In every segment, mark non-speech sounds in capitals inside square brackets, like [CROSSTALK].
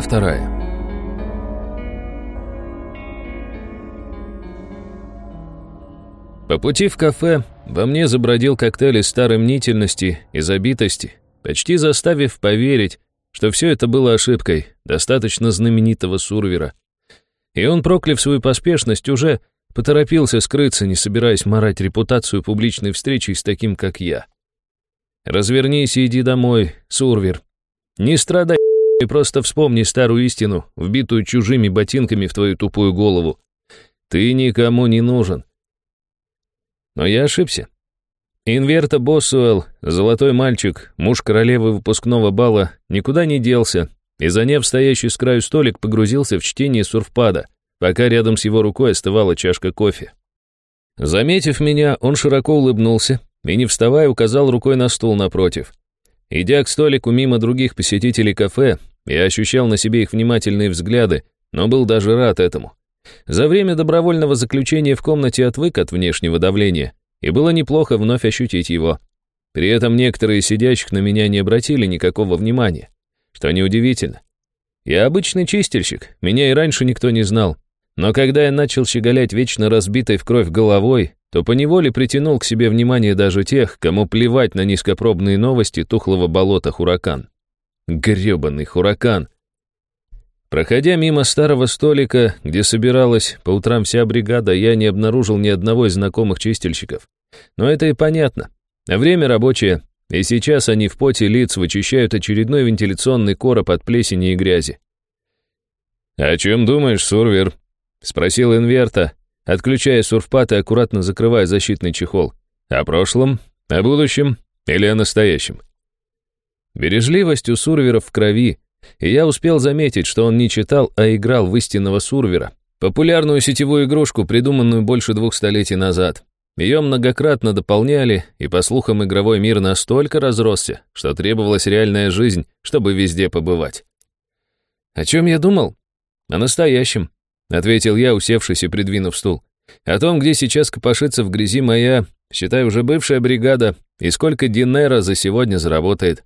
Вторая. По пути в кафе во мне забродил коктейль из старой мнительности и забитости, почти заставив поверить, что все это было ошибкой достаточно знаменитого Сурвера. И он, прокляв свою поспешность, уже поторопился скрыться, не собираясь марать репутацию публичной встречи с таким, как я. «Развернись и иди домой, Сурвер. Не страдай и просто вспомни старую истину, вбитую чужими ботинками в твою тупую голову. Ты никому не нужен». Но я ошибся. Инверта Боссуэлл, золотой мальчик, муж королевы выпускного бала, никуда не делся, и заняв стоящий с краю столик, погрузился в чтение сурфпада, пока рядом с его рукой остывала чашка кофе. Заметив меня, он широко улыбнулся и, не вставая, указал рукой на стул напротив. Идя к столику мимо других посетителей кафе, я ощущал на себе их внимательные взгляды, но был даже рад этому. За время добровольного заключения в комнате отвык от внешнего давления, и было неплохо вновь ощутить его. При этом некоторые сидящих на меня не обратили никакого внимания, что неудивительно. Я обычный чистильщик, меня и раньше никто не знал. Но когда я начал щеголять вечно разбитой в кровь головой, то поневоле притянул к себе внимание даже тех, кому плевать на низкопробные новости тухлого болота Хуракан. Грёбаный Хуракан. Проходя мимо старого столика, где собиралась по утрам вся бригада, я не обнаружил ни одного из знакомых чистильщиков. Но это и понятно. Время рабочее, и сейчас они в поте лиц вычищают очередной вентиляционный короб от плесени и грязи. «О чем думаешь, Сурвер?» — спросил Инверта, отключая сурфпат и аккуратно закрывая защитный чехол. «О прошлом? О будущем? Или о настоящем?» Бережливость у Сурверов в крови, и я успел заметить, что он не читал, а играл в истинного Сурвера, популярную сетевую игрушку, придуманную больше двух столетий назад. Ее многократно дополняли, и, по слухам, игровой мир настолько разросся, что требовалась реальная жизнь, чтобы везде побывать. «О чем я думал?» «О настоящем», — ответил я, усевшись и придвинув стул. «О том, где сейчас копошится в грязи моя, считай, уже бывшая бригада, и сколько Динера за сегодня заработает».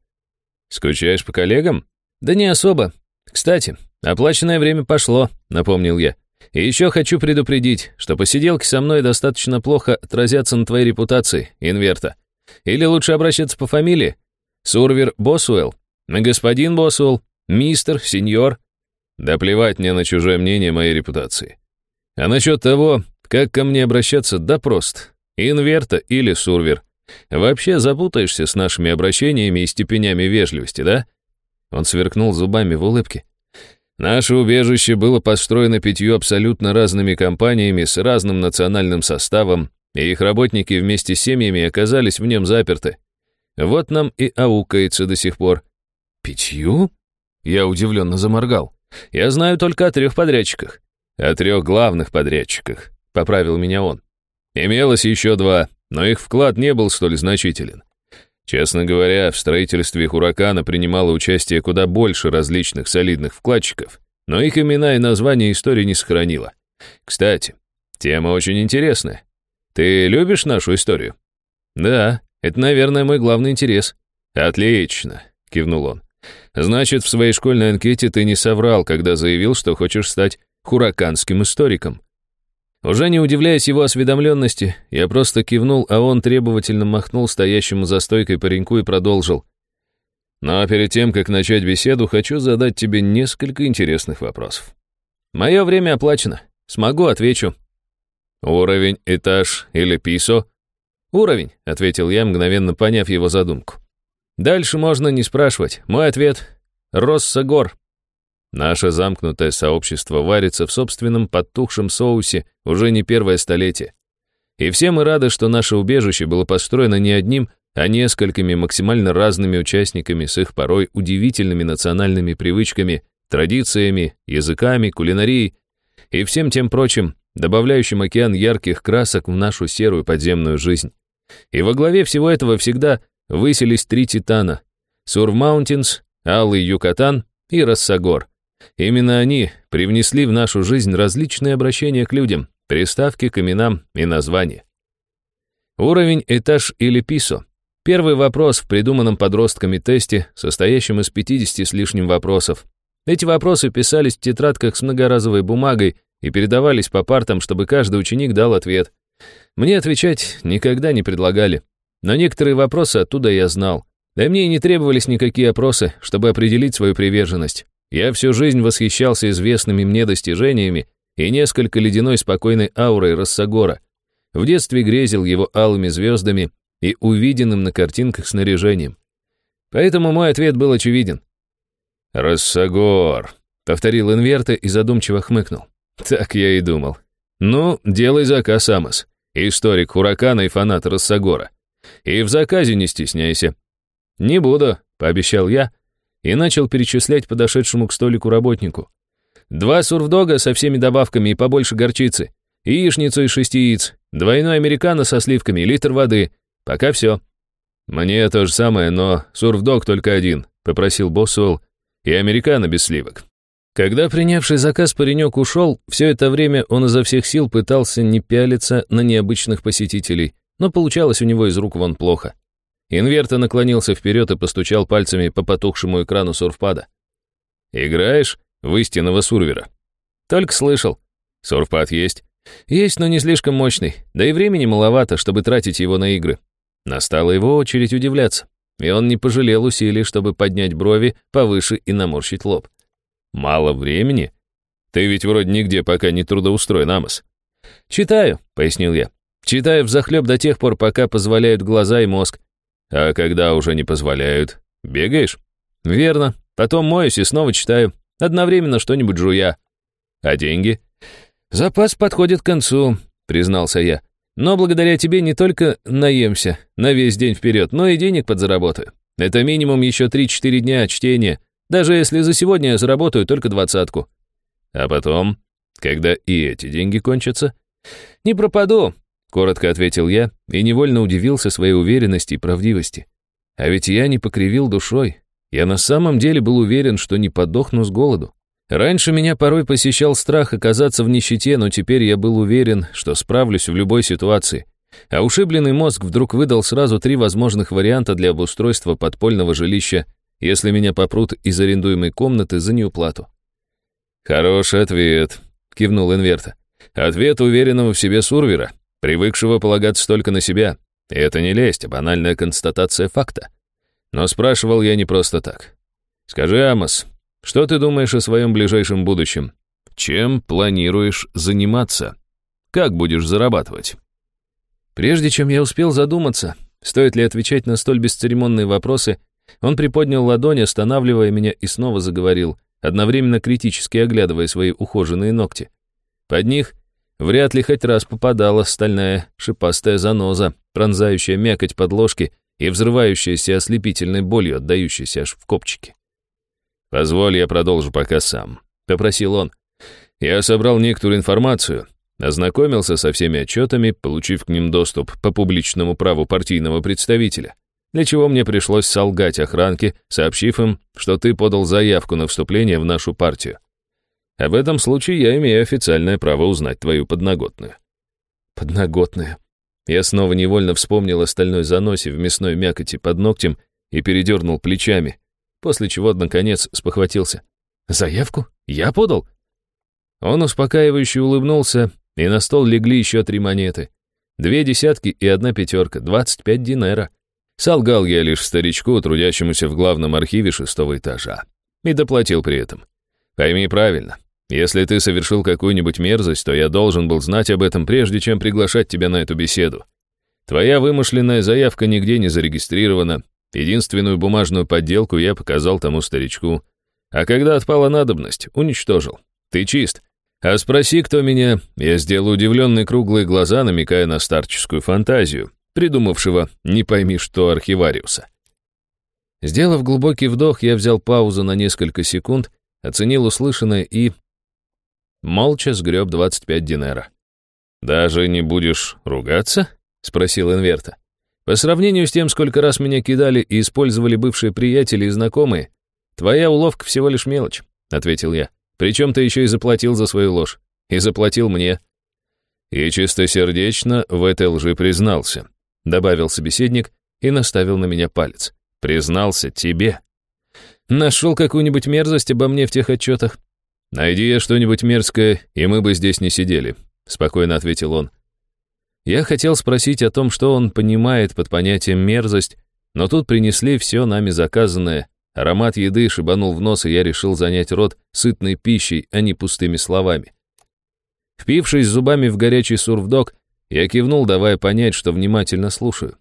«Скучаешь по коллегам?» «Да не особо. Кстати, оплаченное время пошло», — напомнил я. «И еще хочу предупредить, что посиделки со мной достаточно плохо отразятся на твоей репутации, Инверта. Или лучше обращаться по фамилии? Сурвер Босуэлл, господин Босуэлл, мистер, сеньор». Да плевать мне на чужое мнение моей репутации. А насчет того, как ко мне обращаться, да прост. Инверта или Сурвер. Вообще запутаешься с нашими обращениями и степенями вежливости, да? Он сверкнул зубами в улыбке. Наше убежище было построено пятью абсолютно разными компаниями с разным национальным составом, и их работники вместе с семьями оказались в нем заперты. Вот нам и аукается до сих пор. Пятью? Я удивленно заморгал. Я знаю только о трех подрядчиках. О трех главных подрядчиках, поправил меня он. Имелось еще два, но их вклад не был столь значителен. Честно говоря, в строительстве «Хуракана» принимало участие куда больше различных солидных вкладчиков, но их имена и названия истории не сохранила. Кстати, тема очень интересная. Ты любишь нашу историю? Да, это, наверное, мой главный интерес. Отлично, кивнул он. Значит, в своей школьной анкете ты не соврал, когда заявил, что хочешь стать хураканским историком. Уже не удивляясь его осведомленности, я просто кивнул, а он требовательно махнул стоящему за стойкой пареньку и продолжил. Но перед тем, как начать беседу, хочу задать тебе несколько интересных вопросов. Мое время оплачено. Смогу, отвечу. Уровень, этаж или писо? Уровень, ответил я, мгновенно поняв его задумку. Дальше можно не спрашивать. Мой ответ — Росса гор. Наше замкнутое сообщество варится в собственном подтухшем соусе уже не первое столетие. И все мы рады, что наше убежище было построено не одним, а несколькими максимально разными участниками с их порой удивительными национальными привычками, традициями, языками, кулинарией и всем тем прочим, добавляющим океан ярких красок в нашу серую подземную жизнь. И во главе всего этого всегда высились три титана — Сурв Маунтинс, Алый Юкатан и Рассагор — Именно они привнесли в нашу жизнь различные обращения к людям, приставки к именам и названия. Уровень, этаж или piso. Первый вопрос в придуманном подростками тесте, состоящем из 50 с лишним вопросов. Эти вопросы писались в тетрадках с многоразовой бумагой и передавались по партам, чтобы каждый ученик дал ответ. Мне отвечать никогда не предлагали. Но некоторые вопросы оттуда я знал. Да мне и не требовались никакие опросы, чтобы определить свою приверженность. Я всю жизнь восхищался известными мне достижениями и несколько ледяной спокойной аурой Рассагора. В детстве грезил его алыми звездами и увиденным на картинках снаряжением. Поэтому мой ответ был очевиден. «Рассагор», — повторил инверта и задумчиво хмыкнул. «Так я и думал. Ну, делай заказ, Амос. Историк Хуракана и фанат Рассагора. И в заказе не стесняйся». «Не буду», — пообещал я, и начал перечислять подошедшему к столику работнику. «Два сурвдога со всеми добавками и побольше горчицы, яичницу из шести яиц, двойной американо со сливками, литр воды. Пока все». «Мне то же самое, но сурвдог только один», — попросил Боссуэлл, и американо без сливок. Когда принявший заказ паренек ушел, все это время он изо всех сил пытался не пялиться на необычных посетителей, но получалось у него из рук вон плохо. Инверто наклонился вперед и постучал пальцами по потухшему экрану сурфпада. «Играешь в истинного сурвера?» «Только слышал. Сурфпад есть?» «Есть, но не слишком мощный, да и времени маловато, чтобы тратить его на игры». Настала его очередь удивляться и он не пожалел усилий, чтобы поднять брови повыше и наморщить лоб. «Мало времени? Ты ведь вроде нигде пока не трудоустроен, Амос». «Читаю», — пояснил я. «Читаю взахлеб до тех пор, пока позволяют глаза и мозг». «А когда уже не позволяют? Бегаешь?» «Верно. Потом моюсь и снова читаю. Одновременно что-нибудь жуя». «А деньги?» «Запас подходит к концу», — признался я. Но благодаря тебе не только наемся на весь день вперед, но и денег подзаработаю. Это минимум еще 3-4 дня чтения, даже если за сегодня я заработаю только двадцатку. А потом, когда и эти деньги кончатся? Не пропаду, коротко ответил я и невольно удивился своей уверенности и правдивости. А ведь я не покривил душой. Я на самом деле был уверен, что не подохну с голоду. Раньше меня порой посещал страх оказаться в нищете, но теперь я был уверен, что справлюсь в любой ситуации. А ушибленный мозг вдруг выдал сразу три возможных варианта для обустройства подпольного жилища, если меня попрут из арендуемой комнаты за неуплату. «Хороший ответ», — кивнул Инверта. «Ответ уверенного в себе сурвера, привыкшего полагаться только на себя. И это не лесть, а банальная констатация факта. Но спрашивал я не просто так. Скажи, Амос, что ты думаешь о своем ближайшем будущем? Чем планируешь заниматься? Как будешь зарабатывать? Прежде чем я успел задуматься, стоит ли отвечать на столь бесцеремонные вопросы, он приподнял ладонь, останавливая меня и снова заговорил, одновременно критически оглядывая свои ухоженные ногти. Под них вряд ли хоть раз попадала стальная шипастая заноза, пронзающая мякоть подложки и взрывающаяся ослепительной болью, отдающейся аж в копчике. «Позволь, я продолжу пока сам», — попросил он. «Я собрал некоторую информацию, ознакомился со всеми отчетами, получив к ним доступ по публичному праву партийного представителя, для чего мне пришлось солгать охранке, сообщив им, что ты подал заявку на вступление в нашу партию. А в этом случае я имею официальное право узнать твою подноготную». «Подноготную?» Я снова невольно вспомнил о стальной заносе в мясной мякоти под ногтем и передернул плечами, после чего, наконец, спохватился. «Заявку? Я подал?» Он успокаивающе улыбнулся, и на стол легли еще три монеты. Две десятки и одна пятерка, двадцать пять динера. Солгал я лишь старичку, трудящемуся в главном архиве шестого этажа. И доплатил при этом. Пойми правильно, если ты совершил какую-нибудь мерзость, то я должен был знать об этом, прежде чем приглашать тебя на эту беседу. Твоя вымышленная заявка нигде не зарегистрирована, Единственную бумажную подделку я показал тому старичку. А когда отпала надобность, уничтожил. Ты чист. А спроси, кто меня, я сделал удивленные круглые глаза, намекая на старческую фантазию, придумавшего не пойми что архивариуса. Сделав глубокий вдох, я взял паузу на несколько секунд, оценил услышанное и... Молча сгреб 25 динера. «Даже не будешь ругаться?» — спросил Инверта. По сравнению с тем, сколько раз меня кидали и использовали бывшие приятели и знакомые, твоя уловка всего лишь мелочь, — ответил я. Причем ты еще и заплатил за свою ложь. И заплатил мне. И чистосердечно в этой лжи признался, — добавил собеседник и наставил на меня палец. Признался тебе. Нашел какую-нибудь мерзость обо мне в тех отчетах? Найди я что-нибудь мерзкое, и мы бы здесь не сидели, спокойно ответил он. Я хотел спросить о том, что он понимает под понятием мерзость, но тут принесли все нами заказанное. Аромат еды шибанул в нос, и я решил занять рот сытной пищей, а не пустыми словами. Впившись зубами в горячий сурвдок, я кивнул, давая понять, что внимательно слушаю.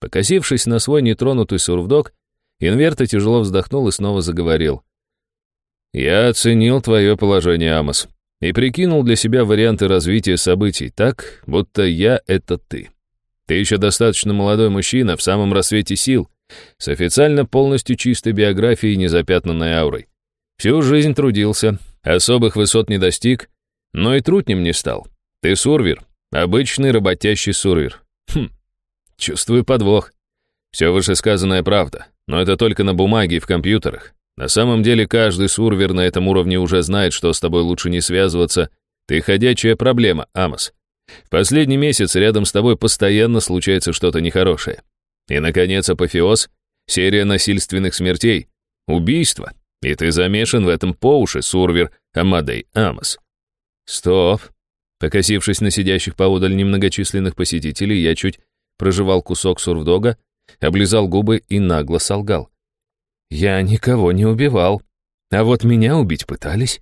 Покосившись на свой нетронутый сурвдок, Инверта тяжело вздохнул и снова заговорил. «Я оценил твое положение, Амос, и прикинул для себя варианты развития событий так, будто я — это ты. Ты еще достаточно молодой мужчина в самом рассвете сил, с официально полностью чистой биографией и незапятнанной аурой. Всю жизнь трудился, особых высот не достиг, но и трутнем не стал. Ты сурвер, обычный работящий сурвер. Хм, чувствую подвох. Все вышесказанное правда, но это только на бумаге и в компьютерах. На самом деле каждый сурвер на этом уровне уже знает, что с тобой лучше не связываться. Ты ходячая проблема, Амос. В последний месяц рядом с тобой постоянно случается что-то нехорошее. И, наконец, апофеоз — серия насильственных смертей, убийство. И ты замешан в этом по уши, сурвер Амадей Амос. Стоп. Покосившись на сидящих поодаль немногочисленных посетителей, я чуть прожевал кусок сурвдога, облизал губы и нагло солгал. Я никого не убивал, а вот меня убить пытались.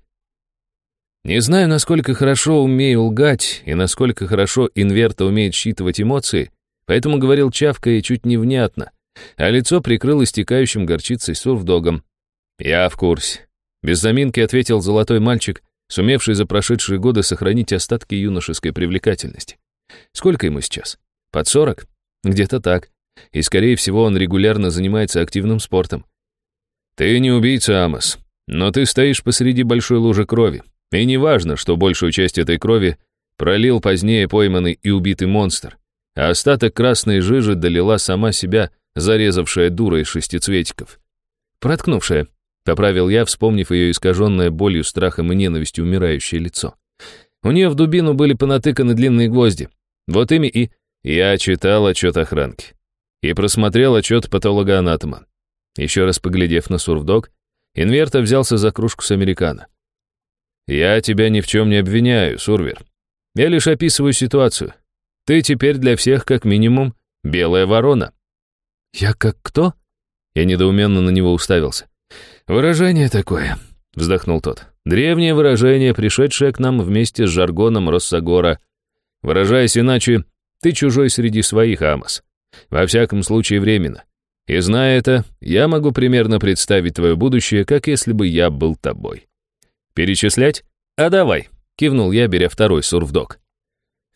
Не знаю, насколько хорошо умею лгать и насколько хорошо инверта умеет считывать эмоции, поэтому говорил чавка и чуть невнятно, а лицо прикрыл истекающим горчицей сурвдогом. Я в курсе. Без заминки ответил золотой мальчик, сумевший за прошедшие годы сохранить остатки юношеской привлекательности. Сколько ему сейчас? Под сорок? Где-то так. И, скорее всего, он регулярно занимается активным спортом. Ты не убийца, Амос, но ты стоишь посреди большой лужи крови. И не важно, что большую часть этой крови пролил позднее пойманный и убитый монстр, а остаток красной жижи долила сама себя, зарезавшая дура из шестицветиков. Проткнувшая, Поправил я, вспомнив ее искаженное болью, страхом и ненавистью умирающее лицо. У нее в дубину были понатыканы длинные гвозди. Вот ими и... Я читал отчет охранки. И просмотрел отчет патологоанатома. Еще раз поглядев на сурвдок, Инверта взялся за кружку с американо. «Я тебя ни в чем не обвиняю, Сурвер. Я лишь описываю ситуацию. Ты теперь для всех, как минимум, белая ворона». «Я как кто?» Я недоуменно на него уставился. «Выражение такое», — вздохнул тот. «Древнее выражение, пришедшее к нам вместе с жаргоном Россогора. Выражаясь иначе, ты чужой среди своих, Амос. Во всяком случае, временно. И зная это, я могу примерно представить твое будущее, как если бы я был тобой. Перечислять? А давай, кивнул я, беря второй сурвдок.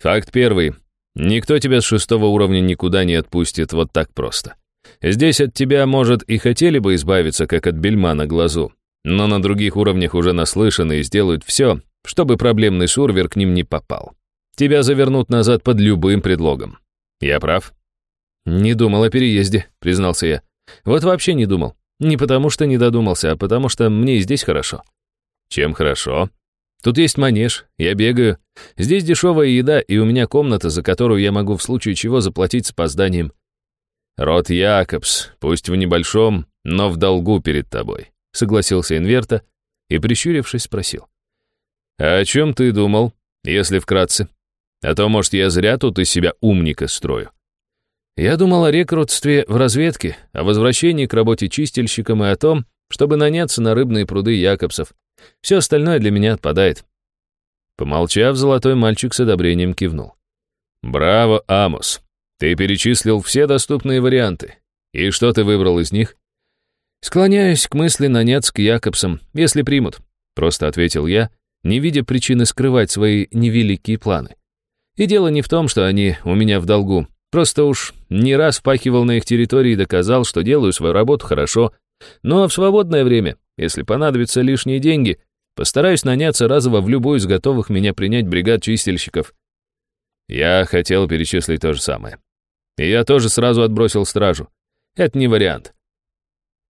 Факт первый. Никто тебя с шестого уровня никуда не отпустит вот так просто. Здесь от тебя, может, и хотели бы избавиться, как от бельма на глазу, но на других уровнях уже наслышаны и сделают все, чтобы проблемный сурвер к ним не попал. Тебя завернут назад под любым предлогом. Я прав? Не думал о переезде, признался я. Вот вообще не думал. Не потому что не додумался, а потому что мне и здесь хорошо. Чем хорошо? Тут есть манеж, я бегаю. Здесь дешевая еда, и у меня комната, за которую я могу в случае чего заплатить с опозданием. «Рот Якобс, пусть в небольшом, но в долгу перед тобой», — согласился Инверта и, прищурившись, спросил. «А о чем ты думал, если вкратце? А то, может, я зря тут из себя умника строю». Я думал о рекрутстве в разведке, о возвращении к работе чистильщиком и о том, чтобы наняться на рыбные пруды Якобсов. Все остальное для меня отпадает. Помолчав, золотой мальчик с одобрением кивнул. «Браво, Амос. Ты перечислил все доступные варианты. И что ты выбрал из них? Склоняюсь к мысли наняться к Якобсам, если примут, просто ответил я, не видя причины скрывать свои невеликие планы. И дело не в том, что они у меня в долгу. Просто уж не раз впахивал на их территории и доказал, что делаю свою работу хорошо. Ну а в свободное время, если понадобятся лишние деньги, постараюсь наняться разово в любую из готовых меня принять бригад чистильщиков. Я хотел перечислить то же самое. И я тоже сразу отбросил стражу. Это не вариант.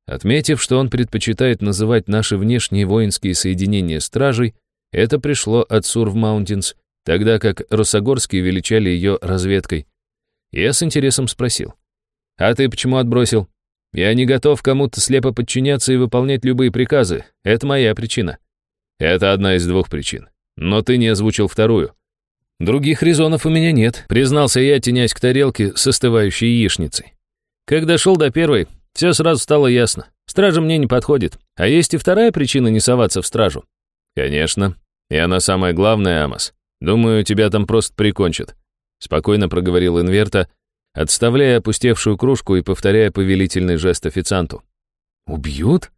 Отметив, что он предпочитает называть наши внешние воинские соединения стражей, это пришло от Сурв Маунтинс, тогда как Росогорские величали ее разведкой. Я с интересом спросил. «А ты почему отбросил?» Я не готов кому-то слепо подчиняться и выполнять любые приказы. Это моя причина. Это одна из двух причин. Но ты не озвучил вторую. Других резонов у меня нет, признался я, тянясь к тарелке с остывающей яичницей. Когда дошел до первой, все сразу стало ясно. Стража мне не подходит. А есть и вторая причина не соваться в стражу. Конечно. И она самая главная, Амос. Думаю, тебя там просто прикончат. Спокойно проговорил Инверта, отставляя опустевшую кружку и повторяя повелительный жест официанту. «Убьют?»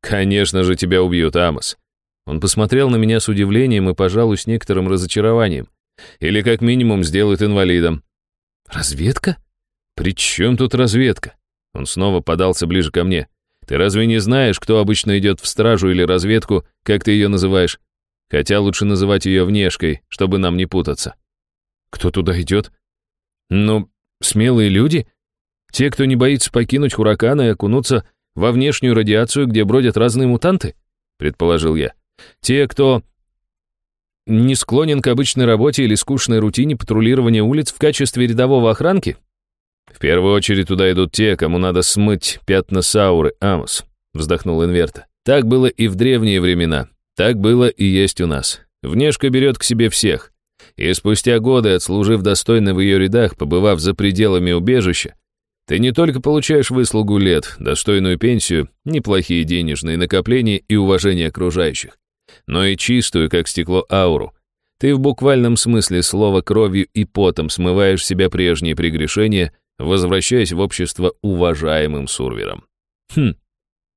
«Конечно же тебя убьют, Амос». Он посмотрел на меня с удивлением и, пожалуй, с некоторым разочарованием. Или как минимум сделают инвалидом. «Разведка? При чем тут разведка?» Он снова подался ближе ко мне. «Ты разве не знаешь, кто обычно идет в стражу или разведку, как ты ее называешь? Хотя лучше называть ее внешкой, чтобы нам не путаться». «Кто туда идет?» «Ну, смелые люди. Те, кто не боится покинуть Хуракана и окунуться во внешнюю радиацию, где бродят разные мутанты?» предположил я. «Те, кто не склонен к обычной работе или скучной рутине патрулирования улиц в качестве рядового охранки? В первую очередь туда идут те, кому надо смыть пятна Сауры, Амос, вздохнул Инверта. Так было и в древние времена. Так было и есть у нас. Внешка берет к себе всех. И спустя годы, отслужив достойно в ее рядах, побывав за пределами убежища, ты не только получаешь выслугу лет, достойную пенсию, неплохие денежные накопления и уважение окружающих, но и чистую, как стекло, ауру. Ты в буквальном смысле слова кровью и потом смываешь себя прежние прегрешения, возвращаясь в общество уважаемым сурвером. Хм.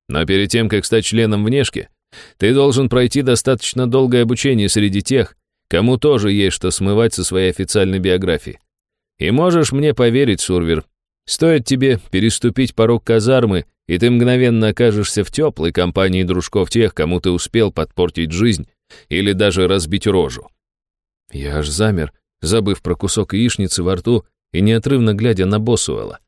Но перед тем, как стать членом внешки, ты должен пройти достаточно долгое обучение среди тех, кому тоже есть что смывать со своей официальной биографии. И можешь мне поверить, Сурвер, стоит тебе переступить порог казармы, и ты мгновенно окажешься в теплой компании дружков тех, кому ты успел подпортить жизнь или даже разбить рожу. Я аж замер, забыв про кусок яичницы во рту и неотрывно глядя на Боссуэлла.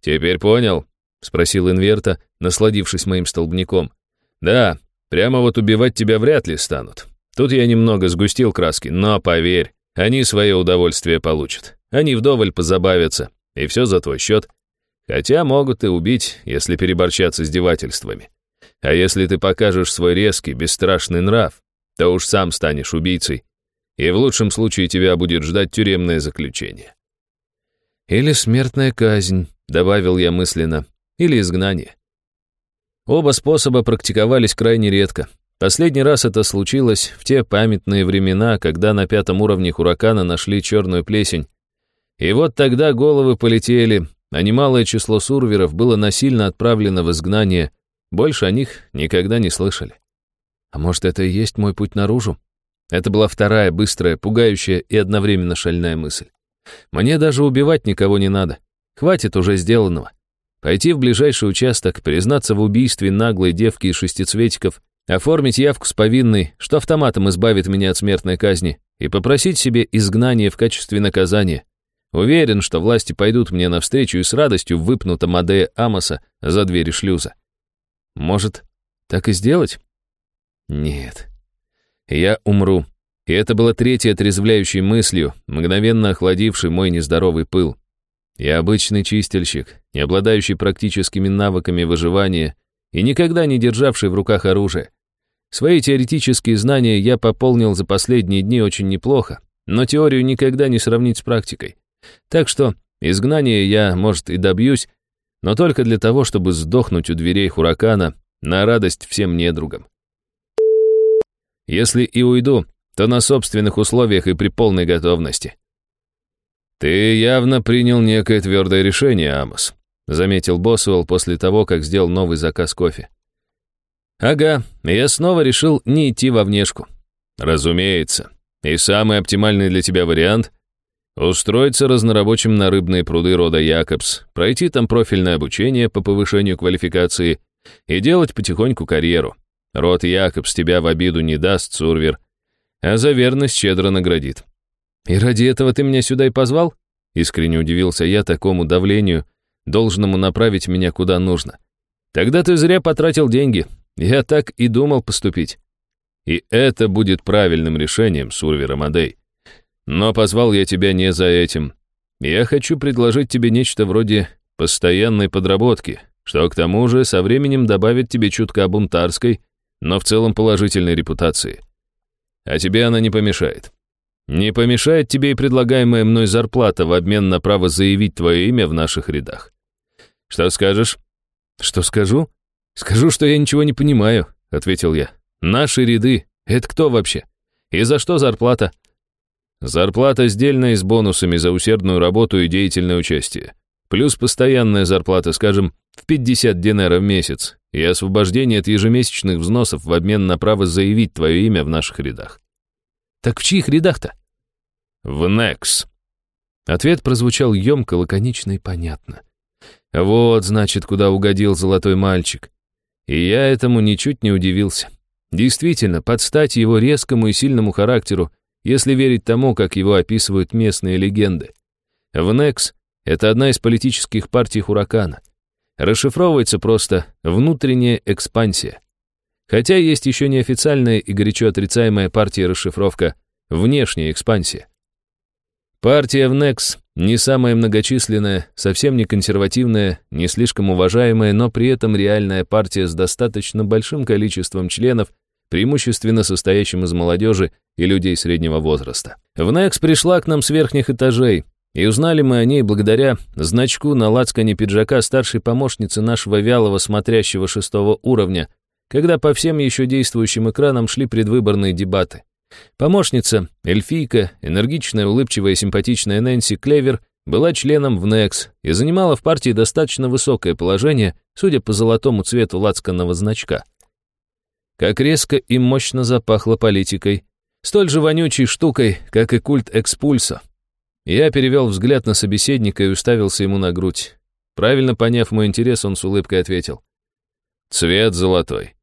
«Теперь понял?» — спросил Инверта, насладившись моим столбняком. «Да, прямо вот убивать тебя вряд ли станут. Тут я немного сгустил краски, но поверь, они свое удовольствие получат. Они вдоволь позабавятся, и все за твой счет. Хотя могут и убить, если переборчат с издевательствами. А если ты покажешь свой резкий, бесстрашный нрав, то уж сам станешь убийцей, и в лучшем случае тебя будет ждать тюремное заключение. Или смертная казнь, добавил я мысленно, или изгнание. Оба способа практиковались крайне редко. Последний раз это случилось в те памятные времена, когда на пятом уровне Хуракана нашли черную плесень. И вот тогда головы полетели, а немалое число сурверов было насильно отправлено в изгнание, больше о них никогда не слышали. А может, это и есть мой путь наружу? Это была вторая, быстрая, пугающая и одновременно шальная мысль. Мне даже убивать никого не надо. Хватит уже сделанного. Пойти в ближайший участок, признаться в убийстве наглой девки из шестицветиков, оформить явку с повинной, что автоматом избавит меня от смертной казни, и попросить себе изгнание в качестве наказания, Уверен, что власти пойдут мне навстречу и с радостью выпнут Амадея Амоса за двери шлюза. Может, так и сделать? Нет. Я умру. И это было третьей отрезвляющей мыслью, мгновенно охладившей мой нездоровый пыл. Я обычный чистильщик, не обладающий практическими навыками выживания и никогда не державший в руках оружие. Свои теоретические знания я пополнил за последние дни очень неплохо, но теорию никогда не сравнить с практикой. Так что изгнания я, может, и добьюсь, но только для того, чтобы сдохнуть у дверей Хуракана на радость всем недругам. Если и уйду, то на собственных условиях и при полной готовности. «Ты явно принял некое твердое решение, Амос», заметил Босуэлл после того, как сделал новый заказ кофе. «Ага, я снова решил не идти во внешку». «Разумеется. И самый оптимальный для тебя вариант Устроиться разнорабочим на рыбные пруды рода Якобс, пройти там профильное обучение по повышению квалификации и делать потихоньку карьеру. Род Якобс тебя в обиду не даст, Сурвер, а за верность щедро наградит. И ради этого ты меня сюда и позвал? Искренне удивился я такому давлению, должному направить меня куда нужно. Тогда ты зря потратил деньги. Я так и думал поступить. И это будет правильным решением, Сурвер Амадей. Но позвал я тебя не за этим. Я хочу предложить тебе нечто вроде постоянной подработки, что к тому же со временем добавит тебе чутка бунтарской, но в целом положительной репутации. А тебе она не помешает. Не помешает тебе и предлагаемая мной зарплата в обмен на право заявить твое имя в наших рядах. Что скажешь? Что скажу? Скажу, что я ничего не понимаю, ответил я. Наши ряды — это кто вообще? И за что зарплата? Зарплата сдельная с бонусами за усердную работу и деятельное участие. Плюс постоянная зарплата, скажем, в 50 динаров в месяц и освобождение от ежемесячных взносов в обмен на право заявить твое имя в наших рядах. Так в чьих рядах-то? В Некс. Ответ прозвучал емко, лаконично и понятно. Вот, значит, куда угодил золотой мальчик. И я этому ничуть не удивился. Действительно, под стать его резкому и сильному характеру если верить тому, как его описывают местные легенды. ВНЕКС — это одна из политических партий Хуракана. Расшифровывается просто «внутренняя экспансия». Хотя есть еще неофициальная и горячо отрицаемая партия расшифровка «внешняя экспансия». Партия ВНЕКС не самая многочисленная, совсем не консервативная, не слишком уважаемая, но при этом реальная партия с достаточно большим количеством членов преимущественно состоящим из молодежи и людей среднего возраста. В НЕКС пришла к нам с верхних этажей, и узнали мы о ней благодаря значку на лацкане пиджака старшей помощницы нашего вялого смотрящего шестого уровня, когда по всем еще действующим экранам шли предвыборные дебаты. Помощница, эльфийка, энергичная, улыбчивая, симпатичная Нэнси Клевер была членом в НЕКС и занимала в партии достаточно высокое положение, судя по золотому цвету лацканного значка. Как резко и мощно запахло политикой, столь же вонючей штукой, как и культ экспульса. Я перевел взгляд на собеседника и уставился ему на грудь. Правильно поняв мой интерес, он с улыбкой ответил. «Цвет золотой.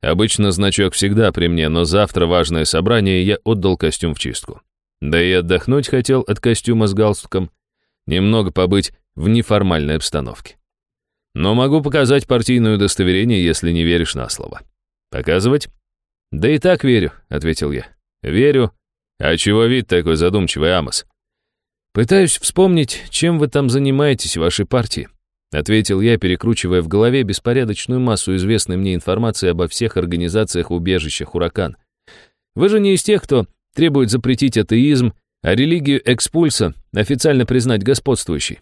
Обычно значок всегда при мне, но завтра важное собрание, я отдал костюм в чистку. Да и отдохнуть хотел от костюма с галстуком, немного побыть в неформальной обстановке. Но могу показать партийное удостоверение, если не веришь на слово. «Показывать?» «Да и так верю», — ответил я. «Верю. А чего вид такой задумчивый, Амос?» «Пытаюсь вспомнить, чем вы там занимаетесь в вашей партии», — ответил я, перекручивая в голове беспорядочную массу известной мне информации обо всех организациях убежища «Хуракан». «Вы же не из тех, кто требует запретить атеизм, а религию экспульса официально признать господствующей».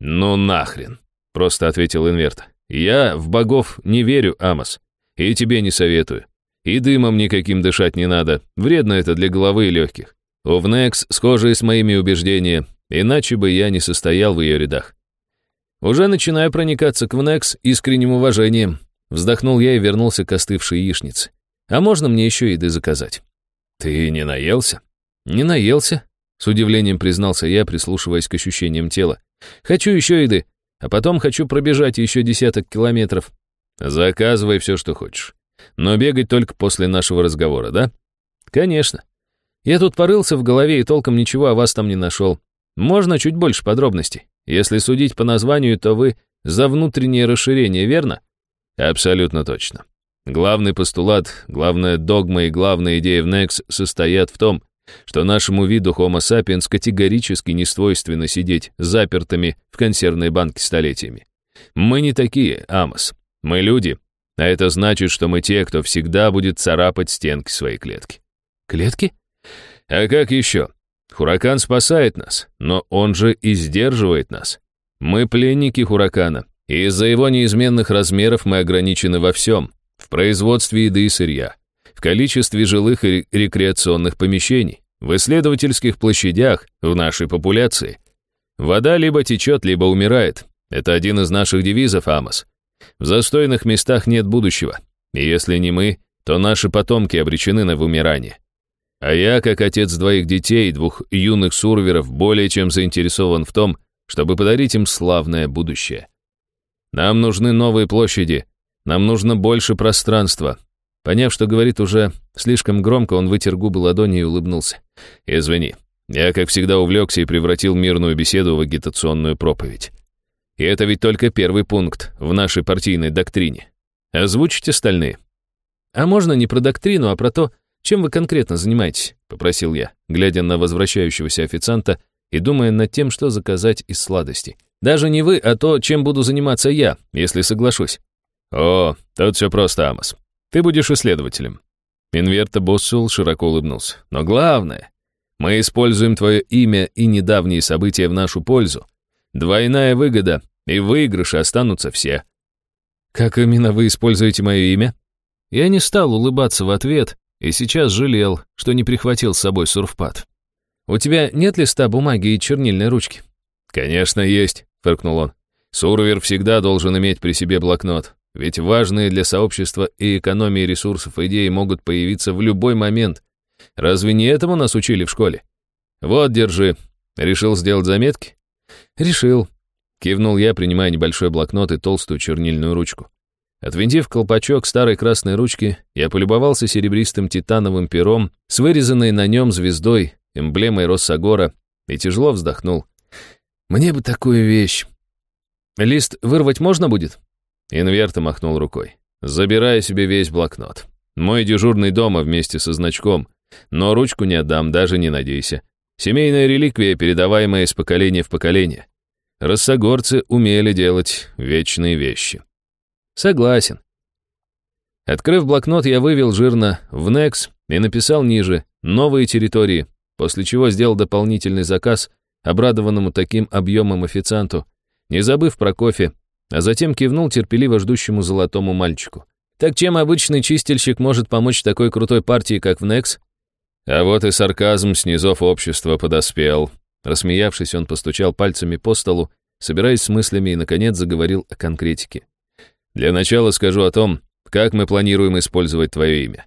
«Ну нахрен», — просто ответил Инверт. «Я в богов не верю, Амос. И тебе не советую. И дымом никаким дышать не надо. Вредно это для головы и легких. У Внекс схожие с моими убеждения, иначе бы я не состоял в ее рядах. Уже начинаю проникаться к Внекс искренним уважением. Вздохнул я и вернулся к остывшей яичнице. А можно мне еще еды заказать? Ты не наелся? Не наелся, с удивлением признался я, прислушиваясь к ощущениям тела. Хочу еще еды, а потом хочу пробежать еще десяток километров. Заказывай все, что хочешь. Но бегать только после нашего разговора, да? Конечно. Я тут порылся в голове и толком ничего о вас там не нашел. Можно чуть больше подробностей. Если судить по названию, то вы за внутреннее расширение, верно? Абсолютно точно. Главный постулат, главная догма и главная идея в Nex состоят в том, что нашему виду Homo sapiens категорически не свойственно сидеть запертыми в консервной банке столетиями. Мы не такие, Амос. Мы люди, а это значит, что мы те, кто всегда будет царапать стенки своей клетки. Клетки? А как еще? Хуракан спасает нас, но он же и сдерживает нас. Мы пленники Хуракана, и из-за его неизменных размеров мы ограничены во всем. В производстве еды и сырья, в количестве жилых и рекреационных помещений, в исследовательских площадях, в нашей популяции. Вода либо течет, либо умирает. Это один из наших девизов, Амос. В застойных местах нет будущего. И если не мы, то наши потомки обречены на вымирание. А я, как отец двоих детей, двух юных сурверов, более чем заинтересован в том, чтобы подарить им славное будущее. Нам нужны новые площади, нам нужно больше пространства. Поняв, что говорит уже слишком громко, он вытер губы ладонью и улыбнулся. «Извини, я, как всегда, увлекся и превратил мирную беседу в агитационную проповедь. И это ведь только первый пункт в нашей партийной доктрине. Озвучить остальные. А можно не про доктрину, а про то, чем вы конкретно занимаетесь, попросил я, глядя на возвращающегося официанта и думая над тем, что заказать из сладостей. Даже не вы, а то, чем буду заниматься я, если соглашусь. О, тут все просто, Амос. Ты будешь исследователем. Инверта Боссул широко улыбнулся. Но главное, мы используем твое имя и недавние события в нашу пользу. Двойная выгода, и выигрыши останутся все. Как именно вы используете мое имя? Я не стал улыбаться в ответ и сейчас жалел, что не прихватил с собой сурфпад. «У тебя нет листа бумаги и чернильной ручки?» «Конечно, есть», — фыркнул он. «Сурвер всегда должен иметь при себе блокнот. Ведь важные для сообщества и экономии ресурсов идеи могут появиться в любой момент. Разве не этому нас учили в школе? Вот, держи. Решил сделать заметки? Решил. Кивнул я, принимая небольшой блокнот и толстую чернильную ручку. Отвинтив колпачок старой красной ручки, я полюбовался серебристым титановым пером с вырезанной на нем звездой, эмблемой Россогора, и тяжело вздохнул. Мне бы такую вещь. Лист вырвать можно будет? Инверта махнул рукой. «Забирай себе весь блокнот. Мой дежурный дома вместе со значком. Но ручку не отдам, даже не надейся. Семейная реликвия, передаваемая из поколения в поколение. Рассогорцы умели делать вечные вещи». «Согласен». Открыв блокнот, я вывел жирно в Некс и написал ниже «Новые территории», после чего сделал дополнительный заказ обрадованному таким объемом официанту, не забыв про кофе а затем кивнул терпеливо ждущему золотому мальчику. «Так чем обычный чистильщик может помочь такой крутой партии, как в Некс?» А вот и сарказм снизов общества подоспел. Рассмеявшись, он постучал пальцами по столу, собираясь с мыслями и, наконец, заговорил о конкретике. «Для начала скажу о том, как мы планируем использовать твое имя.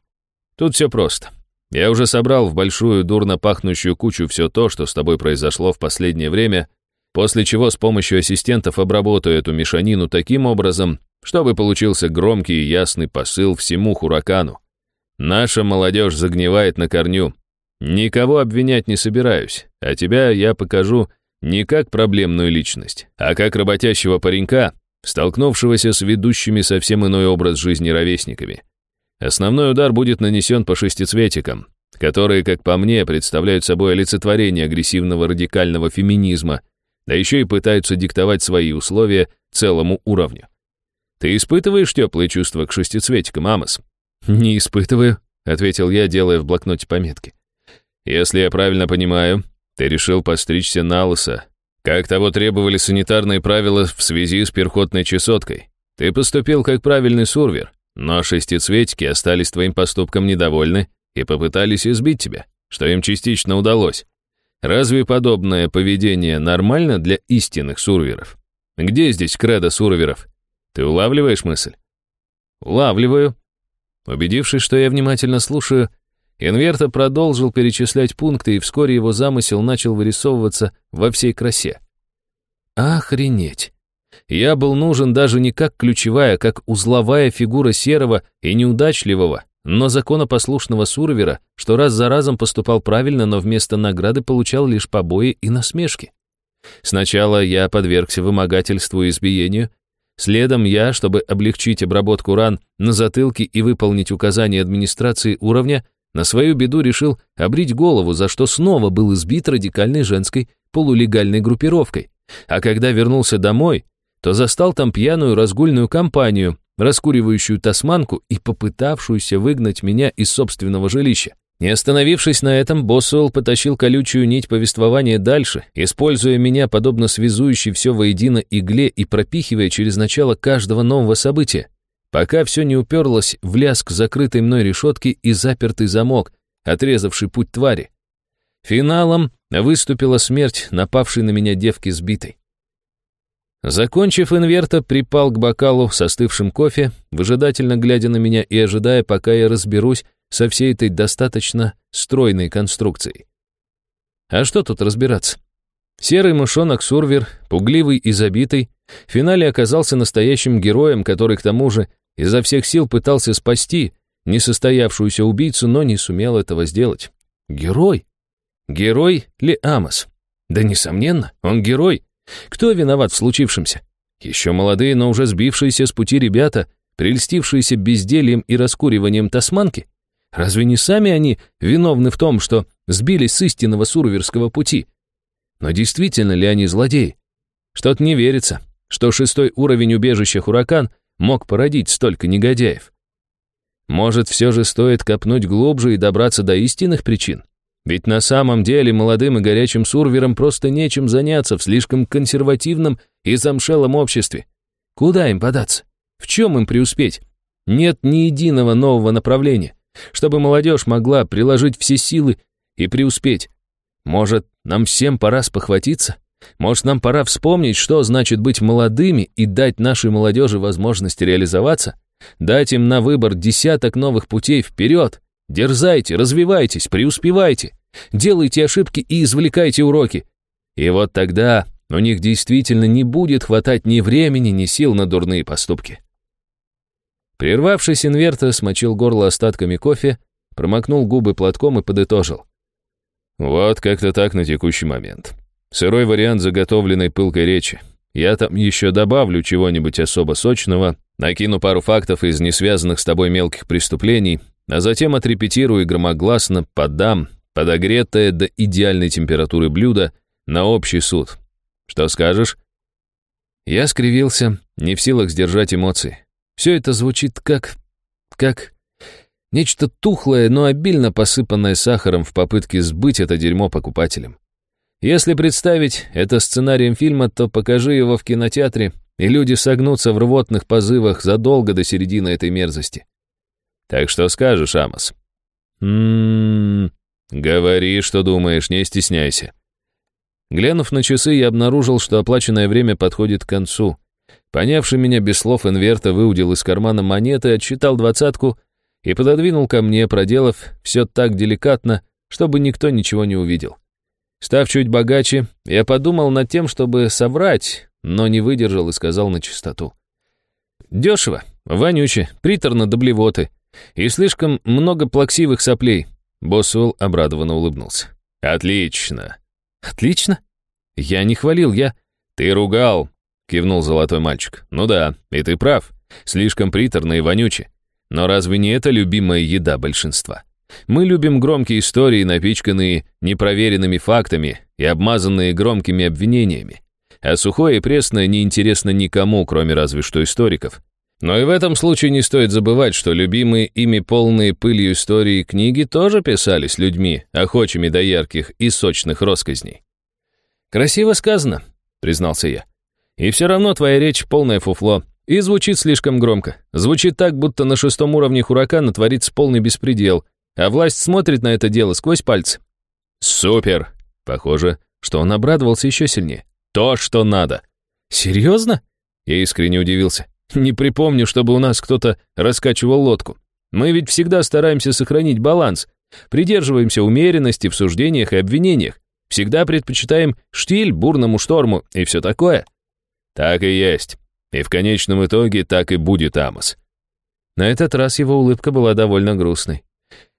Тут все просто. Я уже собрал в большую, дурно пахнущую кучу все то, что с тобой произошло в последнее время, после чего с помощью ассистентов обработаю эту мешанину таким образом, чтобы получился громкий и ясный посыл всему Хуракану. Наша молодежь загнивает на корню. Никого обвинять не собираюсь, а тебя я покажу не как проблемную личность, а как работящего паренька, столкнувшегося с ведущими совсем иной образ жизни ровесниками. Основной удар будет нанесен по шестицветикам, которые, как по мне, представляют собой олицетворение агрессивного радикального феминизма – да еще и пытаются диктовать свои условия целому уровню. Ты испытываешь теплые чувства к шестицветикам, Амос? Не испытываю, ответил я, делая в блокноте пометки. Если я правильно понимаю, ты решил постричься на лысо, как того требовали санитарные правила в связи с переходной чесоткой. Ты поступил как правильный сурвер, но шестицветики остались твоим поступком недовольны и попытались избить тебя, что им частично удалось. Разве подобное поведение нормально для истинных сурверов? Где здесь кредо сурверов? Ты улавливаешь мысль? Улавливаю. Убедившись, что я внимательно слушаю, Инверта продолжил перечислять пункты, и вскоре его замысел начал вырисовываться во всей красе. Охренеть! Я был нужен даже не как ключевая, а как узловая фигура серого и неудачливого, но законопослушного Сурвера, что раз за разом поступал правильно, но вместо награды получал лишь побои и насмешки. Сначала я подвергся вымогательству и избиению, следом я, чтобы облегчить обработку ран на затылке и выполнить указания администрации уровня, на свою беду решил обрить голову, за что снова был избит радикальной женской полулегальной группировкой. А когда вернулся домой, то застал там пьяную разгульную компанию, раскуривающую тасманку и попытавшуюся выгнать меня из собственного жилища. Не остановившись на этом, Боссуэлл потащил колючую нить повествования дальше, используя меня подобно связующей все воедино игле и пропихивая через начало каждого нового события, пока все не уперлось в лязг закрытой мной решетки и запертый замок, отрезавший путь твари. Финалом выступила смерть напавшей на меня девки сбитой. Закончив инверта, припал к бокалу с остывшим кофе, выжидательно глядя на меня и ожидая, пока я разберусь со всей этой достаточно стройной конструкцией. А что тут разбираться? Серый мышонок Сурвер, пугливый и забитый, в финале оказался настоящим героем, который к тому же изо всех сил пытался спасти несостоявшуюся убийцу, но не сумел этого сделать. Герой? Герой ли Амос? Да, несомненно, он герой, кто виноват в случившемся? Еще молодые, но уже сбившиеся с пути ребята, прельстившиеся бездельем и раскуриванием тасманки? Разве не сами они виновны в том, что сбились с истинного сурверского пути? Но действительно ли они злодеи? Что-то не верится, что шестой уровень убежища «Хуракан» мог породить столько негодяев. Может, все же стоит копнуть глубже и добраться до истинных причин? Ведь на самом деле молодым и горячим сурверам просто нечем заняться в слишком консервативном и замшелом обществе. Куда им податься? В чем им преуспеть? Нет ни единого нового направления, чтобы молодежь могла приложить все силы и преуспеть. Может, нам всем пора спохватиться? Может, нам пора вспомнить, что значит быть молодыми и дать нашей молодежи возможность реализоваться? Дать им на выбор десяток новых путей вперед. Дерзайте, развивайтесь, преуспевайте. Делайте ошибки и извлекайте уроки. И вот тогда у них действительно не будет хватать ни времени, ни сил на дурные поступки. Прервавшись, инверта смочил горло остатками кофе, промокнул губы платком и подытожил. Вот как-то так на текущий момент. Сырой вариант заготовленной пылкой речи. Я там еще добавлю чего-нибудь особо сочного, накину пару фактов из несвязанных с тобой мелких преступлений, а затем отрепетирую и громогласно подам подогретое до идеальной температуры блюдо на общий суд. Что скажешь? Я скривился, не в силах сдержать эмоции. Все это звучит как... как... Нечто тухлое, но обильно посыпанное сахаром в попытке сбыть это дерьмо покупателям. Если представить это сценарием фильма, то покажи его в кинотеатре, и люди согнутся в рвотных позывах задолго до середины этой мерзости. Так что скажешь, Амос? Ммм... Говори, что думаешь, не стесняйся. Глянув на часы, я обнаружил, что оплаченное время подходит к концу. Понявший меня без слов инверта выудил из кармана монеты, отсчитал двадцатку и пододвинул ко мне, проделав все так деликатно, чтобы никто ничего не увидел. Став чуть богаче, я подумал над тем, чтобы соврать, но не выдержал и сказал на чистоту. «Дешево, вонюче, приторно до блевоты и слишком много плаксивых соплей». Босуэлл обрадованно улыбнулся. «Отлично!» «Отлично?» «Я не хвалил, я...» «Ты ругал!» — кивнул золотой мальчик. «Ну да, и ты прав. Слишком приторно и вонюче. Но разве не это любимая еда большинства?» Мы любим громкие истории, напичканные непроверенными фактами и обмазанные громкими обвинениями. А сухое и пресное неинтересно никому, кроме разве что историков. Но и в этом случае не стоит забывать, что любимые ими полные пылью истории книги тоже писались людьми, охочими до ярких и сочных росказней. «Красиво сказано», — признался я. «И все равно твоя речь полное фуфло, и звучит слишком громко. Звучит так, будто на шестом уровне Хуракана творится полный беспредел, а власть смотрит на это дело сквозь пальцы. Супер! Похоже, что он обрадовался еще сильнее. То, что надо. Серьезно? Я искренне удивился. Не припомню, чтобы у нас кто-то раскачивал лодку. Мы ведь всегда стараемся сохранить баланс, придерживаемся умеренности в суждениях и обвинениях, всегда предпочитаем штиль бурному шторму и все такое. Так и есть. И в конечном итоге так и будет Амос. На этот раз его улыбка была довольно грустной.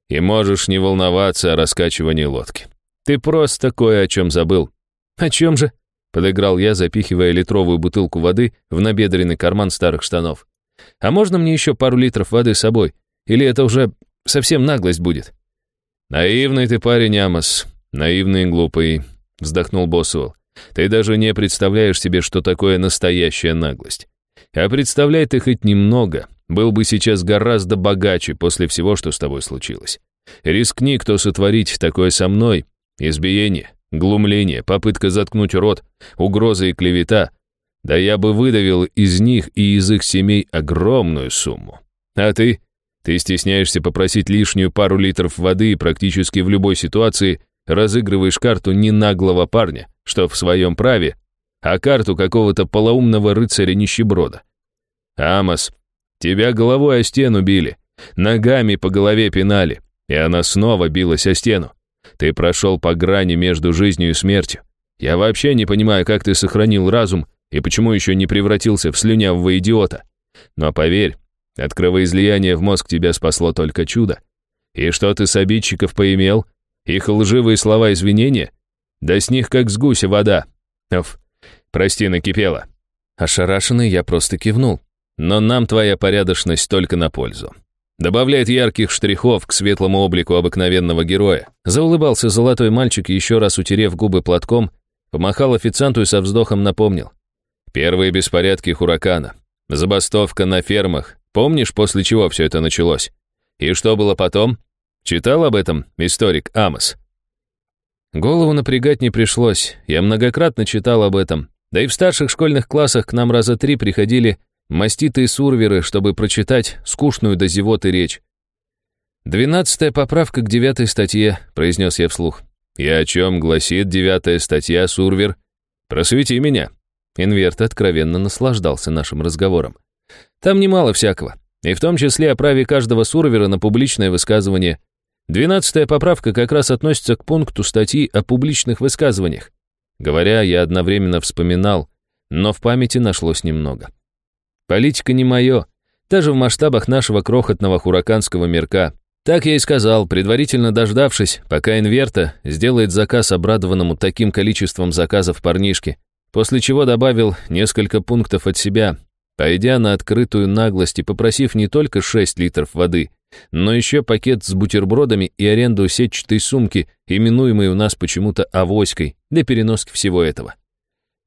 И можешь не волноваться о раскачивании лодки. Ты просто кое о чем забыл. О чем же? Подыграл я, запихивая литровую бутылку воды в набедренный карман старых штанов. А можно мне еще пару литров воды с собой? Или это уже совсем наглость будет? Наивный ты парень, Амос. Наивный и глупый, вздохнул Босуэлл. Ты даже не представляешь себе, что такое настоящая наглость. А представляй ты хоть немного, был бы сейчас гораздо богаче после всего, что с тобой случилось. Рискни кто сотворить такое со мной. Избиение, глумление, попытка заткнуть рот, угроза и клевета. Да я бы выдавил из них и из их семей огромную сумму. А ты? Ты стесняешься попросить лишнюю пару литров воды и практически в любой ситуации разыгрываешь карту не наглого парня, что в своем праве, а карту какого-то полоумного рыцаря-нищеброда. Амос, Тебя головой о стену били, ногами по голове пинали, и она снова билась о стену. Ты прошел по грани между жизнью и смертью. Я вообще не понимаю, как ты сохранил разум и почему еще не превратился в слюнявого идиота. Но поверь, от кровоизлияния в мозг тебя спасло только чудо. И что ты с обидчиков поимел? Их лживые слова извинения? Да с них как с гуся вода. Оф, прости, накипело. Ошарашенный я просто кивнул. Но нам твоя порядочность только на пользу. Добавляет ярких штрихов к светлому облику обыкновенного героя. Заулыбался золотой мальчик, еще раз утерев губы платком, помахал официанту и со вздохом напомнил. Первые беспорядки Хуракана, забастовка на фермах. Помнишь, после чего все это началось? И что было потом? Читал об этом историк Амос? Голову напрягать не пришлось. Я многократно читал об этом. Да и в старших школьных классах к нам раза три приходили маститые сурверы, чтобы прочитать скучную до зевоты речь. «Двенадцатая поправка к девятой статье», — произнес я вслух. «И о чем гласит девятая статья, Сурвер? Просвети меня». Инверт откровенно наслаждался нашим разговором. «Там немало всякого, и в том числе о праве каждого Сурвера на публичное высказывание. Двенадцатая поправка как раз относится к пункту статьи о публичных высказываниях. Говоря, я одновременно вспоминал, но в памяти нашлось немного. Политика не мое, даже в масштабах нашего крохотного хураканского мирка. Так я и сказал, предварительно дождавшись, пока Инверта сделает заказ обрадованному таким количеством заказов парнишке, после чего добавил несколько пунктов от себя, пойдя на открытую наглость и попросив не только 6 литров воды, но еще пакет с бутербродами и аренду сетчатой сумки, именуемой у нас почему-то авоськой, для переноски всего этого.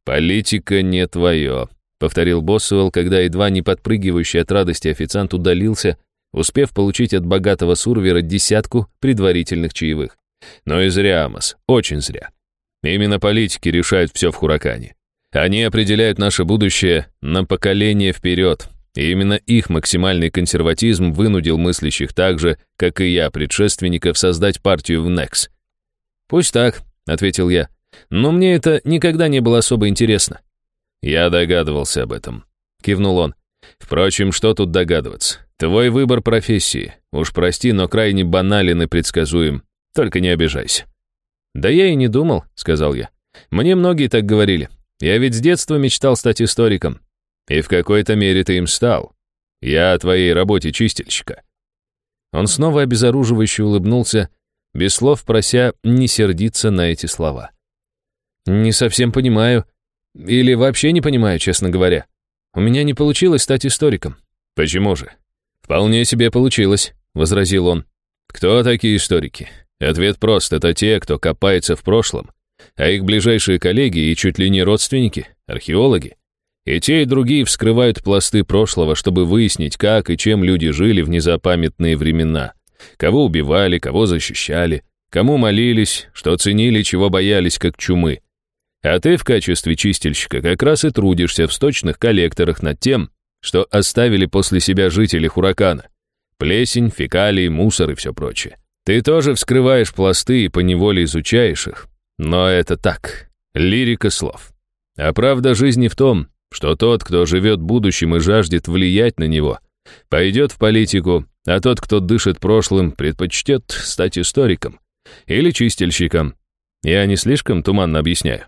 «Политика не твое», — повторил Боссуэлл, когда едва не подпрыгивающий от радости официант удалился, успев получить от богатого сурвера десятку предварительных чаевых. Но и зря, Амос, очень зря. Именно политики решают все в Хуракане. Они определяют наше будущее на поколение вперед, и именно их максимальный консерватизм вынудил мыслящих так же, как и я, предшественников, создать партию в НЕКС. «Пусть так», — ответил я, — «но мне это никогда не было особо интересно». «Я догадывался об этом», — кивнул он. «Впрочем, что тут догадываться? Твой выбор профессии. Уж прости, но крайне банален и предсказуем. Только не обижайся». «Да я и не думал», — сказал я. «Мне многие так говорили. Я ведь с детства мечтал стать историком. И в какой-то мере ты им стал. Я о твоей работе чистильщика». Он снова обезоруживающе улыбнулся, без слов прося не сердиться на эти слова. «Не совсем понимаю. Или вообще не понимаю, честно говоря. У меня не получилось стать историком». «Почему же?» «Вполне себе получилось», — возразил он. «Кто такие историки? Ответ прост. Это те, кто копается в прошлом. А их ближайшие коллеги и чуть ли не родственники, археологи. И те, и другие вскрывают пласты прошлого, чтобы выяснить, как и чем люди жили в незапамятные времена. Кого убивали, кого защищали, кому молились, что ценили, чего боялись, как чумы. А ты в качестве чистильщика как раз и трудишься в сточных коллекторах над тем, что оставили после себя жители Хуракана. Плесень, фекалии, мусор и все прочее. Ты тоже вскрываешь пласты и поневоле изучаешь их. Но это так, лирика слов. А правда жизни в том, что тот, кто живет будущим и жаждет влиять на него, пойдет в политику, а тот, кто дышит прошлым, предпочтет стать историком или чистильщиком. Я не слишком туманно объясняю?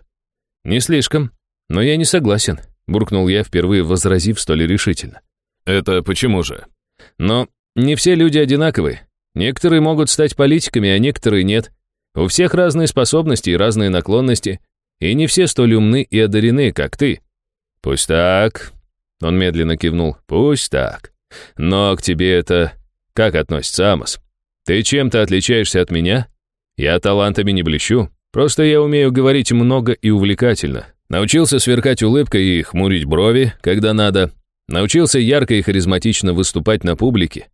Не слишком, но я не согласен, буркнул я, впервые возразив столь решительно. Это почему же? Но не все люди одинаковые. Некоторые могут стать политиками, а некоторые нет. У всех разные способности и разные наклонности, и не все столь умны и одарены, как ты. «Пусть так», — он медленно кивнул, — «пусть так. Но к тебе это как относится, Амос? Ты чем-то отличаешься от меня? Я талантами не блещу, просто я умею говорить много и увлекательно. Научился сверкать улыбкой и хмурить брови, когда надо. Научился ярко и харизматично выступать на публике.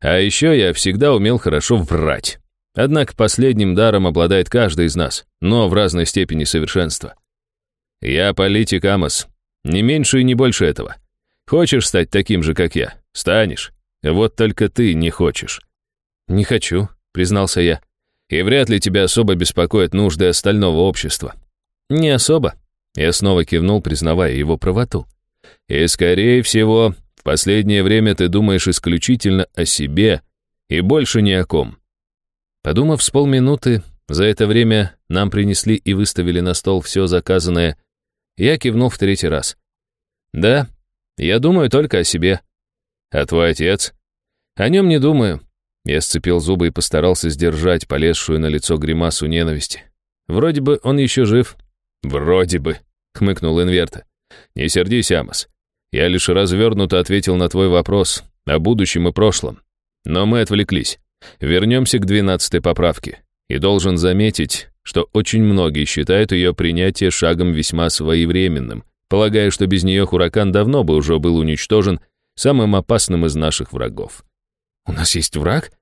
А еще я всегда умел хорошо врать. Однако последним даром обладает каждый из нас, но в разной степени совершенства. Я политик, Амос, не меньше и не больше этого. Хочешь стать таким же, как я? Станешь. Вот только ты не хочешь. Не хочу, признался я. И вряд ли тебя особо беспокоят нужды остального общества. Не особо. Я снова кивнул, признавая его правоту. И, скорее всего, в последнее время ты думаешь исключительно о себе и больше ни о ком. Подумав с полминуты, за это время нам принесли и выставили на стол все заказанное я кивнул в третий раз. «Да, я думаю только о себе». «А твой отец?» «О нем не думаю». Я сцепил зубы и постарался сдержать полезшую на лицо гримасу ненависти. «Вроде бы он еще жив». «Вроде бы», — хмыкнул Инверта. «Не сердись, Амос. Я лишь развернуто ответил на твой вопрос о будущем и прошлом. Но мы отвлеклись. Вернемся к двенадцатой поправке. И должен заметить, что очень многие считают ее принятие шагом весьма своевременным, полагая, что без нее Хуракан давно бы уже был уничтожен самым опасным из наших врагов. «У нас есть враг?»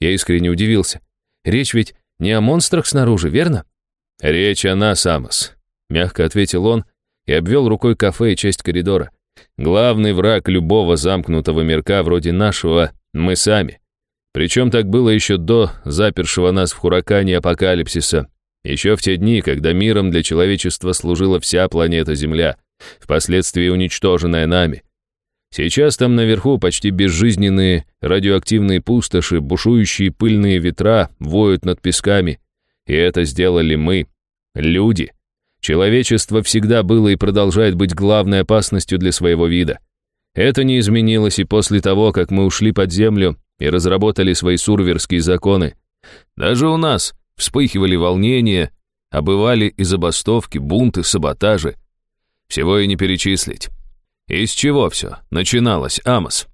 Я искренне удивился. «Речь ведь не о монстрах снаружи, верно?» «Речь о нас, Амос», — мягко ответил он и обвел рукой кафе и часть коридора. «Главный враг любого замкнутого мирка вроде нашего — мы сами. Причем так было еще до запершего нас в Хуракане апокалипсиса, еще в те дни, когда миром для человечества служила вся планета Земля, впоследствии уничтоженная нами. Сейчас там наверху почти безжизненные радиоактивные пустоши, бушующие пыльные ветра воют над песками. И это сделали мы, люди. Человечество всегда было и продолжает быть главной опасностью для своего вида. Это не изменилось и после того, как мы ушли под землю и разработали свои сурверские законы. Даже у нас вспыхивали волнения, а бывали и забастовки, бунты, саботажи. Всего и не перечислить. Из чего все начиналось, Амос?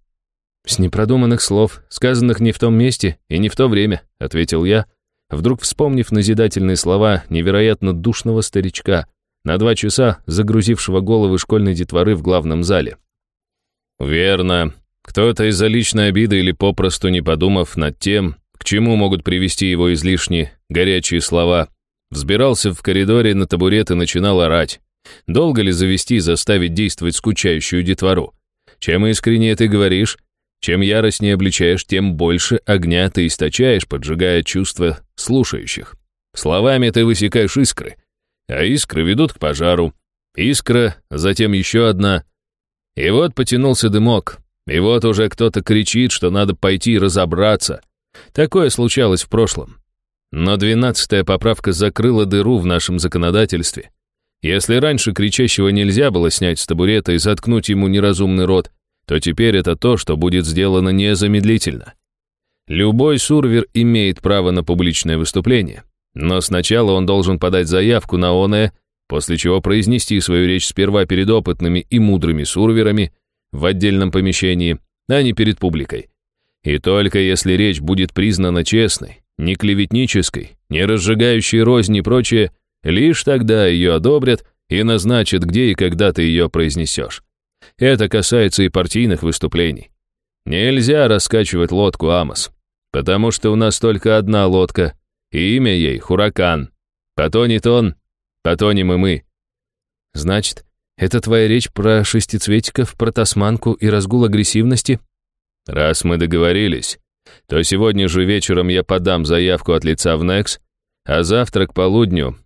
«С непродуманных слов, сказанных не в том месте и не в то время», — ответил я, вдруг вспомнив назидательные слова невероятно душного старичка, на два часа загрузившего головы школьной детворы в главном зале. «Верно. Кто-то из-за личной обиды или попросту не подумав над тем, к чему могут привести его излишние горячие слова, взбирался в коридоре на табурет и начинал орать. Долго ли завести и заставить действовать скучающую детвору? Чем искреннее ты говоришь, чем яростнее обличаешь, тем больше огня ты источаешь, поджигая чувства слушающих. Словами ты высекаешь искры, а искры ведут к пожару. Искра, затем еще одна. И вот потянулся дымок, и вот уже кто-то кричит, что надо пойти разобраться. Такое случалось в прошлом. Но двенадцатая поправка закрыла дыру в нашем законодательстве. Если раньше кричащего нельзя было снять с табурета и заткнуть ему неразумный рот, то теперь это то, что будет сделано незамедлительно. Любой сурвер имеет право на публичное выступление, но сначала он должен подать заявку на оное, после чего произнести свою речь сперва перед опытными и мудрыми сурверами в отдельном помещении, а не перед публикой. И только если речь будет признана честной, не клеветнической, не разжигающей рознь и прочее, лишь тогда ее одобрят и назначат, где и когда ты ее произнесешь. Это касается и партийных выступлений. Нельзя раскачивать лодку Амос, потому что у нас только одна лодка, и имя ей — Хуракан. Потонет он, потонем и мы. Значит, это твоя речь про шестицветиков, про тасманку и разгул агрессивности? Раз мы договорились, то сегодня же вечером я подам заявку от лица в НЕКС, а завтра к полудню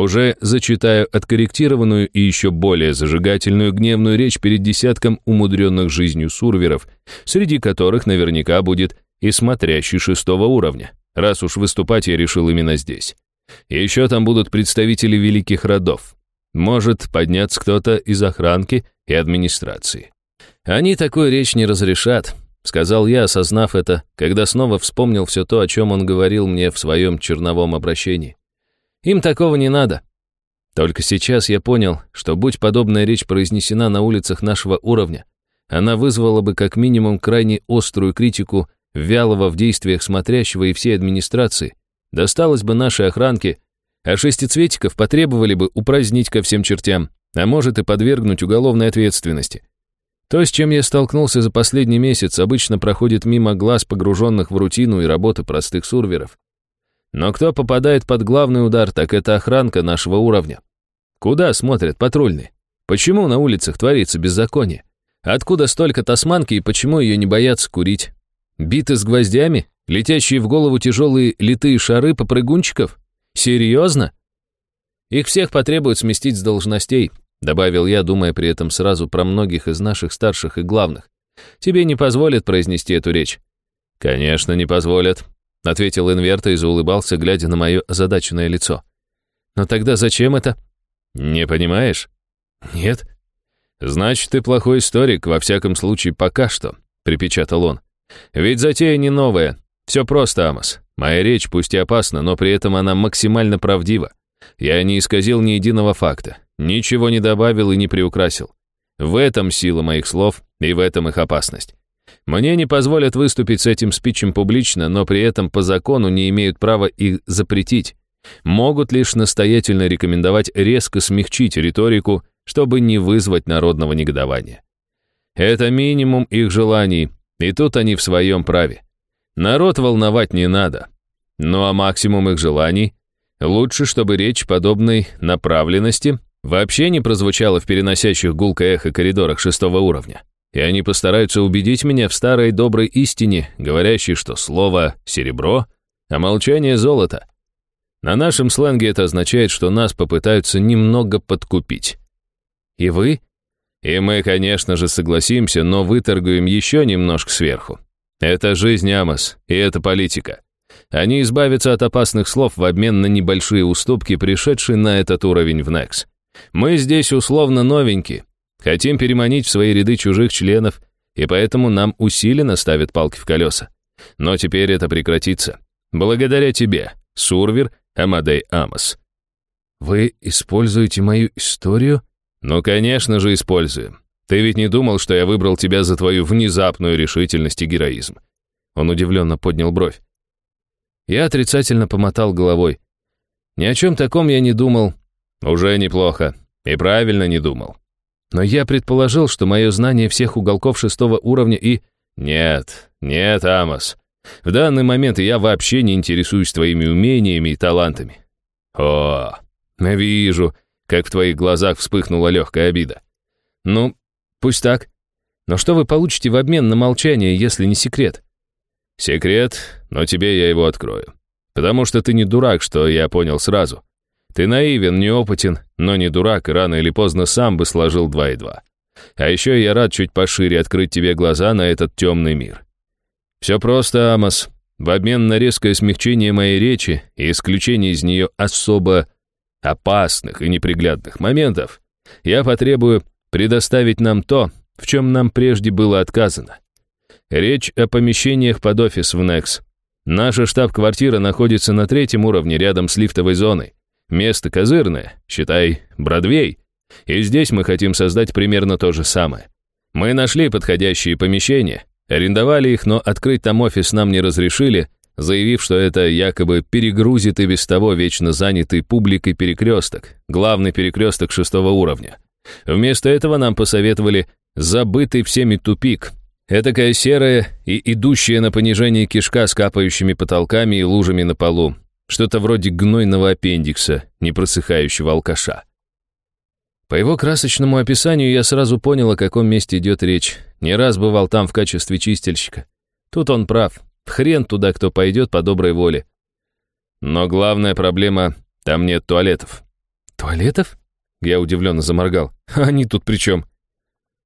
уже зачитаю откорректированную и еще более зажигательную гневную речь перед десятком умудренных жизнью сурверов, среди которых наверняка будет и смотрящий шестого уровня, раз уж выступать я решил именно здесь. Еще там будут представители великих родов. Может подняться кто-то из охранки и администрации. Они такую речь не разрешат, сказал я, осознав это, когда снова вспомнил все то, о чем он говорил мне в своем черновом обращении. Им такого не надо. Только сейчас я понял, что будь подобная речь произнесена на улицах нашего уровня, она вызвала бы как минимум крайне острую критику вялого в действиях смотрящего и всей администрации, досталось бы нашей охранке, а шестицветиков потребовали бы упразднить ко всем чертям, а может и подвергнуть уголовной ответственности. То, с чем я столкнулся за последний месяц, обычно проходит мимо глаз погруженных в рутину и работы простых сурверов. Но кто попадает под главный удар, так это охранка нашего уровня. Куда смотрят патрульные? Почему на улицах творится беззаконие? Откуда столько тасманки и почему ее не боятся курить? Биты с гвоздями? Летящие в голову тяжелые литые шары попрыгунчиков? Серьезно? Их всех потребуют сместить с должностей, добавил я, думая при этом сразу про многих из наших старших и главных. Тебе не позволят произнести эту речь. Конечно, не позволят, ответил Инверта и заулыбался, глядя на мое озадаченное лицо. «Но тогда зачем это?» «Не понимаешь?» «Нет». «Значит, ты плохой историк, во всяком случае, пока что», — припечатал он. «Ведь затея не новая. Все просто, Амос. Моя речь пусть и опасна, но при этом она максимально правдива. Я не исказил ни единого факта, ничего не добавил и не приукрасил. В этом сила моих слов и в этом их опасность. Мне не позволят выступить с этим спичем публично, но при этом по закону не имеют права их запретить. Могут лишь настоятельно рекомендовать резко смягчить риторику чтобы не вызвать народного негодования. Это минимум их желаний, и тут они в своем праве. Народ волновать не надо. Ну а максимум их желаний — лучше, чтобы речь подобной направленности вообще не прозвучала в переносящих гулкое эхо коридорах шестого уровня. И они постараются убедить меня в старой доброй истине, говорящей, что слово «серебро», а молчание — золото. На нашем сленге это означает, что нас попытаются немного подкупить. И вы? И мы, конечно же, согласимся, но выторгуем еще немножко сверху. Это жизнь Амос, и это политика. Они избавятся от опасных слов в обмен на небольшие уступки, пришедшие на этот уровень в Некс. Мы здесь условно новенькие, хотим переманить в свои ряды чужих членов, и поэтому нам усиленно ставят палки в колеса. Но теперь это прекратится. Благодаря тебе, Сурвер, Амадей Амос. Вы используете мою историю? Ну, конечно же, используем. Ты ведь не думал, что я выбрал тебя за твою внезапную решительность и героизм?» Он удивленно поднял бровь. Я отрицательно помотал головой. Ни о чем таком я не думал. Уже неплохо. И правильно не думал. Но я предположил, что мое знание всех уголков шестого уровня и... Нет, нет, Амос. В данный момент я вообще не интересуюсь твоими умениями и талантами. О, вижу, как в твоих глазах вспыхнула легкая обида. Ну, Пусть так. Но что вы получите в обмен на молчание, если не секрет? Секрет, но тебе я его открою. Потому что ты не дурак, что я понял сразу. Ты наивен, неопытен, но не дурак, и рано или поздно сам бы сложил два и два. А еще я рад чуть пошире открыть тебе глаза на этот темный мир. Все просто, Амос. В обмен на резкое смягчение моей речи и исключение из нее особо опасных и неприглядных моментов, я потребую предоставить нам то, в чем нам прежде было отказано. Речь о помещениях под офис в Некс. Наша штаб-квартира находится на третьем уровне рядом с лифтовой зоной. Место козырное, считай, Бродвей. И здесь мы хотим создать примерно то же самое. Мы нашли подходящие помещения, арендовали их, но открыть там офис нам не разрешили, заявив, что это якобы перегрузит и без того вечно занятый публикой перекресток, главный перекресток шестого уровня. Вместо этого нам посоветовали забытый всеми тупик. Этакая серая и идущая на понижение кишка с капающими потолками и лужами на полу. Что-то вроде гнойного аппендикса, не просыхающего алкаша. По его красочному описанию я сразу понял, о каком месте идет речь. Не раз бывал там в качестве чистильщика. Тут он прав. Хрен туда, кто пойдет по доброй воле. Но главная проблема — там нет туалетов. Туалетов? Я удивленно заморгал. [LAUGHS] «Они тут при чем?»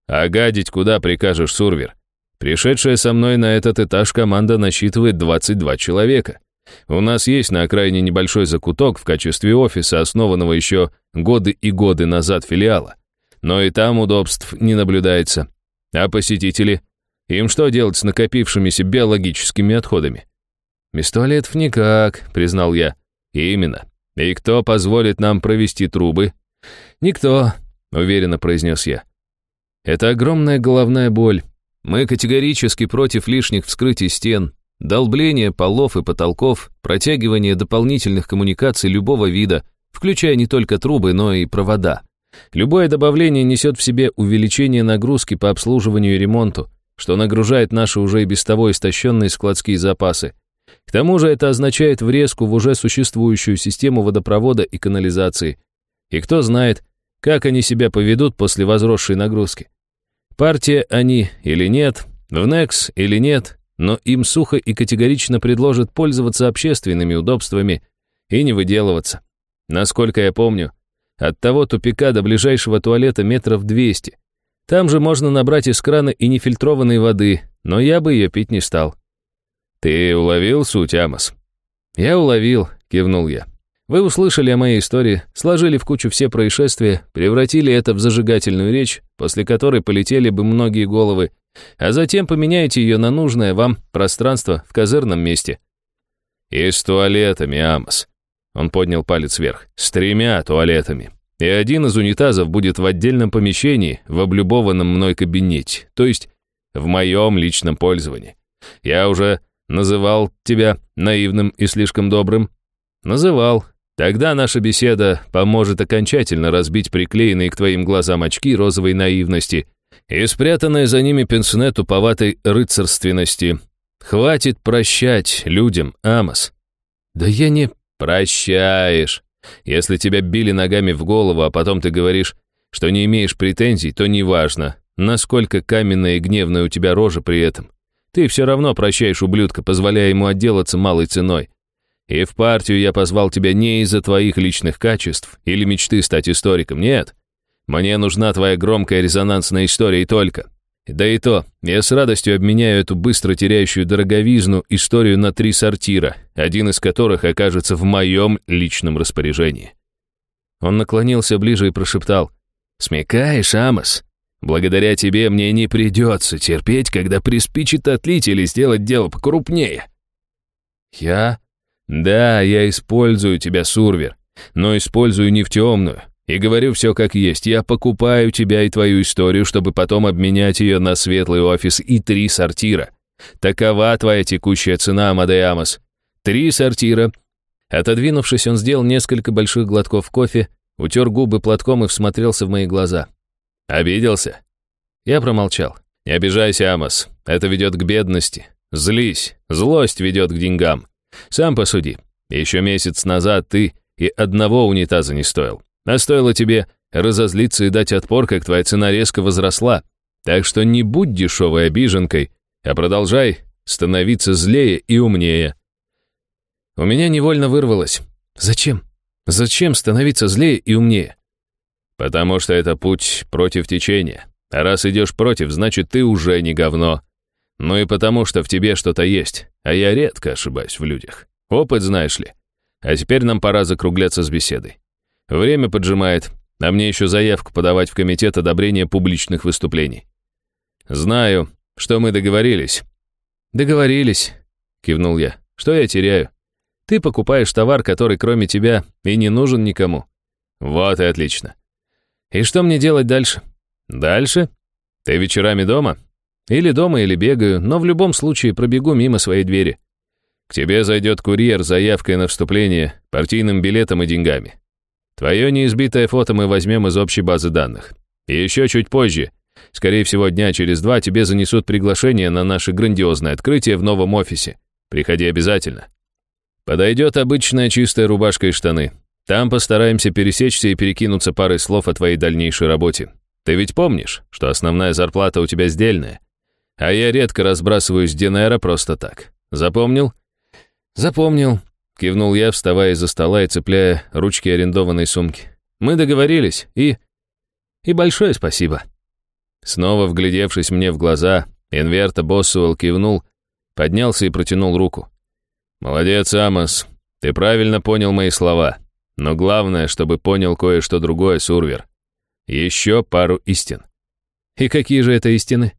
«А гадить куда прикажешь, Сурвер? Пришедшая со мной на этот этаж команда насчитывает 22 человека. У нас есть на окраине небольшой закуток в качестве офиса, основанного еще годы и годы назад филиала. Но и там удобств не наблюдается. А посетители? Им что делать с накопившимися биологическими отходами? «Без туалетов никак», — признал я. «Именно. И кто позволит нам провести трубы, «Никто», — уверенно произнес я. «Это огромная головная боль. Мы категорически против лишних вскрытий стен, долбления полов и потолков, протягивания дополнительных коммуникаций любого вида, включая не только трубы, но и провода. Любое добавление несет в себе увеличение нагрузки по обслуживанию и ремонту, что нагружает наши уже и без того истощенные складские запасы. К тому же это означает врезку в уже существующую систему водопровода и канализации, и кто знает, как они себя поведут после возросшей нагрузки. Партия они или нет, в НЕКС или нет, но им сухо и категорично предложат пользоваться общественными удобствами и не выделываться. Насколько я помню, от того тупика до ближайшего туалета метров 200. Там же можно набрать из крана и нефильтрованной воды, но я бы ее пить не стал. «Ты уловил суть, Амос?» «Я уловил», — кивнул я. Вы услышали о моей истории, сложили в кучу все происшествия, превратили это в зажигательную речь, после которой полетели бы многие головы, а затем поменяете ее на нужное вам пространство в козырном месте. И с туалетами, Амос. Он поднял палец вверх. С тремя туалетами. И один из унитазов будет в отдельном помещении, в облюбованном мной кабинете, то есть в моем личном пользовании. Я уже называл тебя наивным и слишком добрым. Называл, Тогда наша беседа поможет окончательно разбить приклеенные к твоим глазам очки розовой наивности и спрятанное за ними пенсне туповатой рыцарственности. Хватит прощать людям, Амос. Да я не прощаешь. Если тебя били ногами в голову, а потом ты говоришь, что не имеешь претензий, то неважно, насколько каменная и гневная у тебя рожа при этом. Ты все равно прощаешь ублюдка, позволяя ему отделаться малой ценой. И в партию я позвал тебя не из-за твоих личных качеств или мечты стать историком, нет. Мне нужна твоя громкая резонансная история и только. Да и то, я с радостью обменяю эту быстро теряющую дороговизну историю на три сортира, один из которых окажется в моем личном распоряжении. Он наклонился ближе и прошептал. «Смекаешь, Амос? Благодаря тебе мне не придется терпеть, когда приспичит отлить или сделать дело покрупнее». «Я?» «Да, я использую тебя, Сурвер, но использую не в темную. И говорю все как есть. Я покупаю тебя и твою историю, чтобы потом обменять ее на светлый офис и три сортира. Такова твоя текущая цена, Амадеамос. Три сортира». Отодвинувшись, он сделал несколько больших глотков кофе, утер губы платком и всмотрелся в мои глаза. «Обиделся?» Я промолчал. «Не обижайся, Амос. Это ведет к бедности. Злись. Злость ведет к деньгам. Сам посуди. Еще месяц назад ты и одного унитаза не стоил. А стоило тебе разозлиться и дать отпор, как твоя цена резко возросла. Так что не будь дешевой обиженкой, а продолжай становиться злее и умнее. У меня невольно вырвалось. Зачем? Зачем становиться злее и умнее? Потому что это путь против течения. А раз идешь против, значит, ты уже не говно. Ну и потому, что в тебе что-то есть, а я редко ошибаюсь в людях. Опыт, знаешь ли. А теперь нам пора закругляться с беседой. Время поджимает, а мне еще заявку подавать в комитет одобрения публичных выступлений. Знаю, что мы договорились. Договорились, кивнул я. Что я теряю? Ты покупаешь товар, который кроме тебя и не нужен никому. Вот и отлично. И что мне делать дальше? Дальше? Ты вечерами дома? Или дома, или бегаю, но в любом случае пробегу мимо своей двери. К тебе зайдет курьер с заявкой на вступление, партийным билетом и деньгами. Твое неизбитое фото мы возьмем из общей базы данных. И еще чуть позже, скорее всего, дня через два, тебе занесут приглашение на наше грандиозное открытие в новом офисе. Приходи обязательно. Подойдет обычная чистая рубашка и штаны. Там постараемся пересечься и перекинуться парой слов о твоей дальнейшей работе. Ты ведь помнишь, что основная зарплата у тебя сдельная? А я редко разбрасываюсь Динера просто так. Запомнил? Запомнил. Кивнул я, вставая из-за стола и цепляя ручки арендованной сумки. Мы договорились, и... И большое спасибо. Снова вглядевшись мне в глаза, Инверта Боссуэлл кивнул, поднялся и протянул руку. «Молодец, Амос, ты правильно понял мои слова. Но главное, чтобы понял кое-что другое, Сурвер. Еще пару истин». «И какие же это истины?»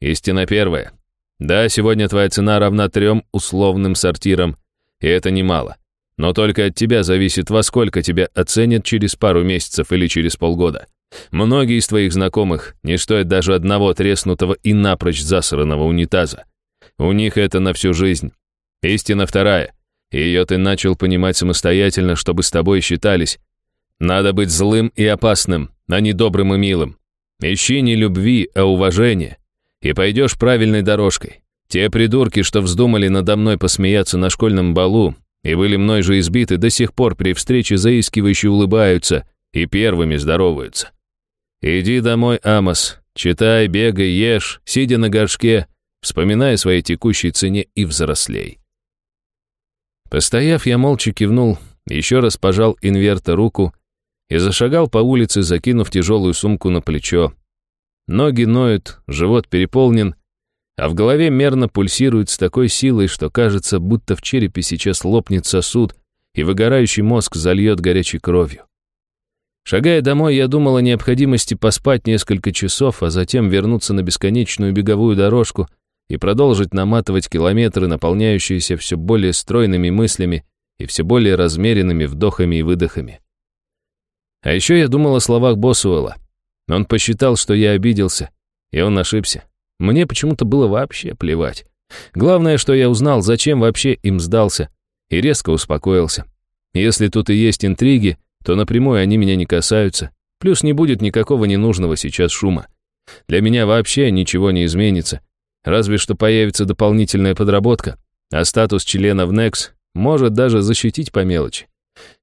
Истина первая. Да, сегодня твоя цена равна трем условным сортирам, и это немало. Но только от тебя зависит, во сколько тебя оценят через пару месяцев или через полгода. Многие из твоих знакомых не стоят даже одного треснутого и напрочь засранного унитаза. У них это на всю жизнь. Истина вторая. Ее ты начал понимать самостоятельно, чтобы с тобой считались. Надо быть злым и опасным, а не добрым и милым. Ищи не любви, а уважения и пойдешь правильной дорожкой. Те придурки, что вздумали надо мной посмеяться на школьном балу и были мной же избиты, до сих пор при встрече заискивающе улыбаются и первыми здороваются. Иди домой, Амос, читай, бегай, ешь, сидя на горшке, вспоминая своей текущей цене и взрослей. Постояв, я молча кивнул, еще раз пожал инверта руку и зашагал по улице, закинув тяжелую сумку на плечо, Ноги ноют, живот переполнен, а в голове мерно пульсирует с такой силой, что кажется, будто в черепе сейчас лопнет сосуд, и выгорающий мозг зальет горячей кровью. Шагая домой, я думал о необходимости поспать несколько часов, а затем вернуться на бесконечную беговую дорожку и продолжить наматывать километры, наполняющиеся все более стройными мыслями и все более размеренными вдохами и выдохами. А еще я думал о словах Босуэлла. Он посчитал, что я обиделся, и он ошибся. Мне почему-то было вообще плевать. Главное, что я узнал, зачем вообще им сдался, и резко успокоился. Если тут и есть интриги, то напрямую они меня не касаются. Плюс не будет никакого ненужного сейчас шума. Для меня вообще ничего не изменится. Разве что появится дополнительная подработка, а статус члена в NEX может даже защитить по мелочи.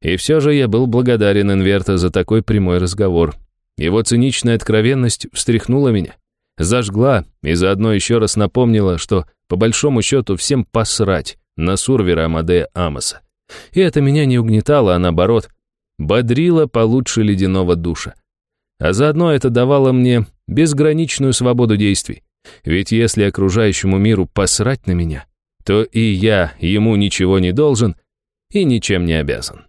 И все же я был благодарен Инверта за такой прямой разговор. Его циничная откровенность встряхнула меня, зажгла и заодно еще раз напомнила, что по большому счету всем посрать на Сурвера Амадея Амоса. И это меня не угнетало, а наоборот, бодрило получше ледяного душа. А заодно это давало мне безграничную свободу действий. Ведь если окружающему миру посрать на меня, то и я ему ничего не должен и ничем не обязан.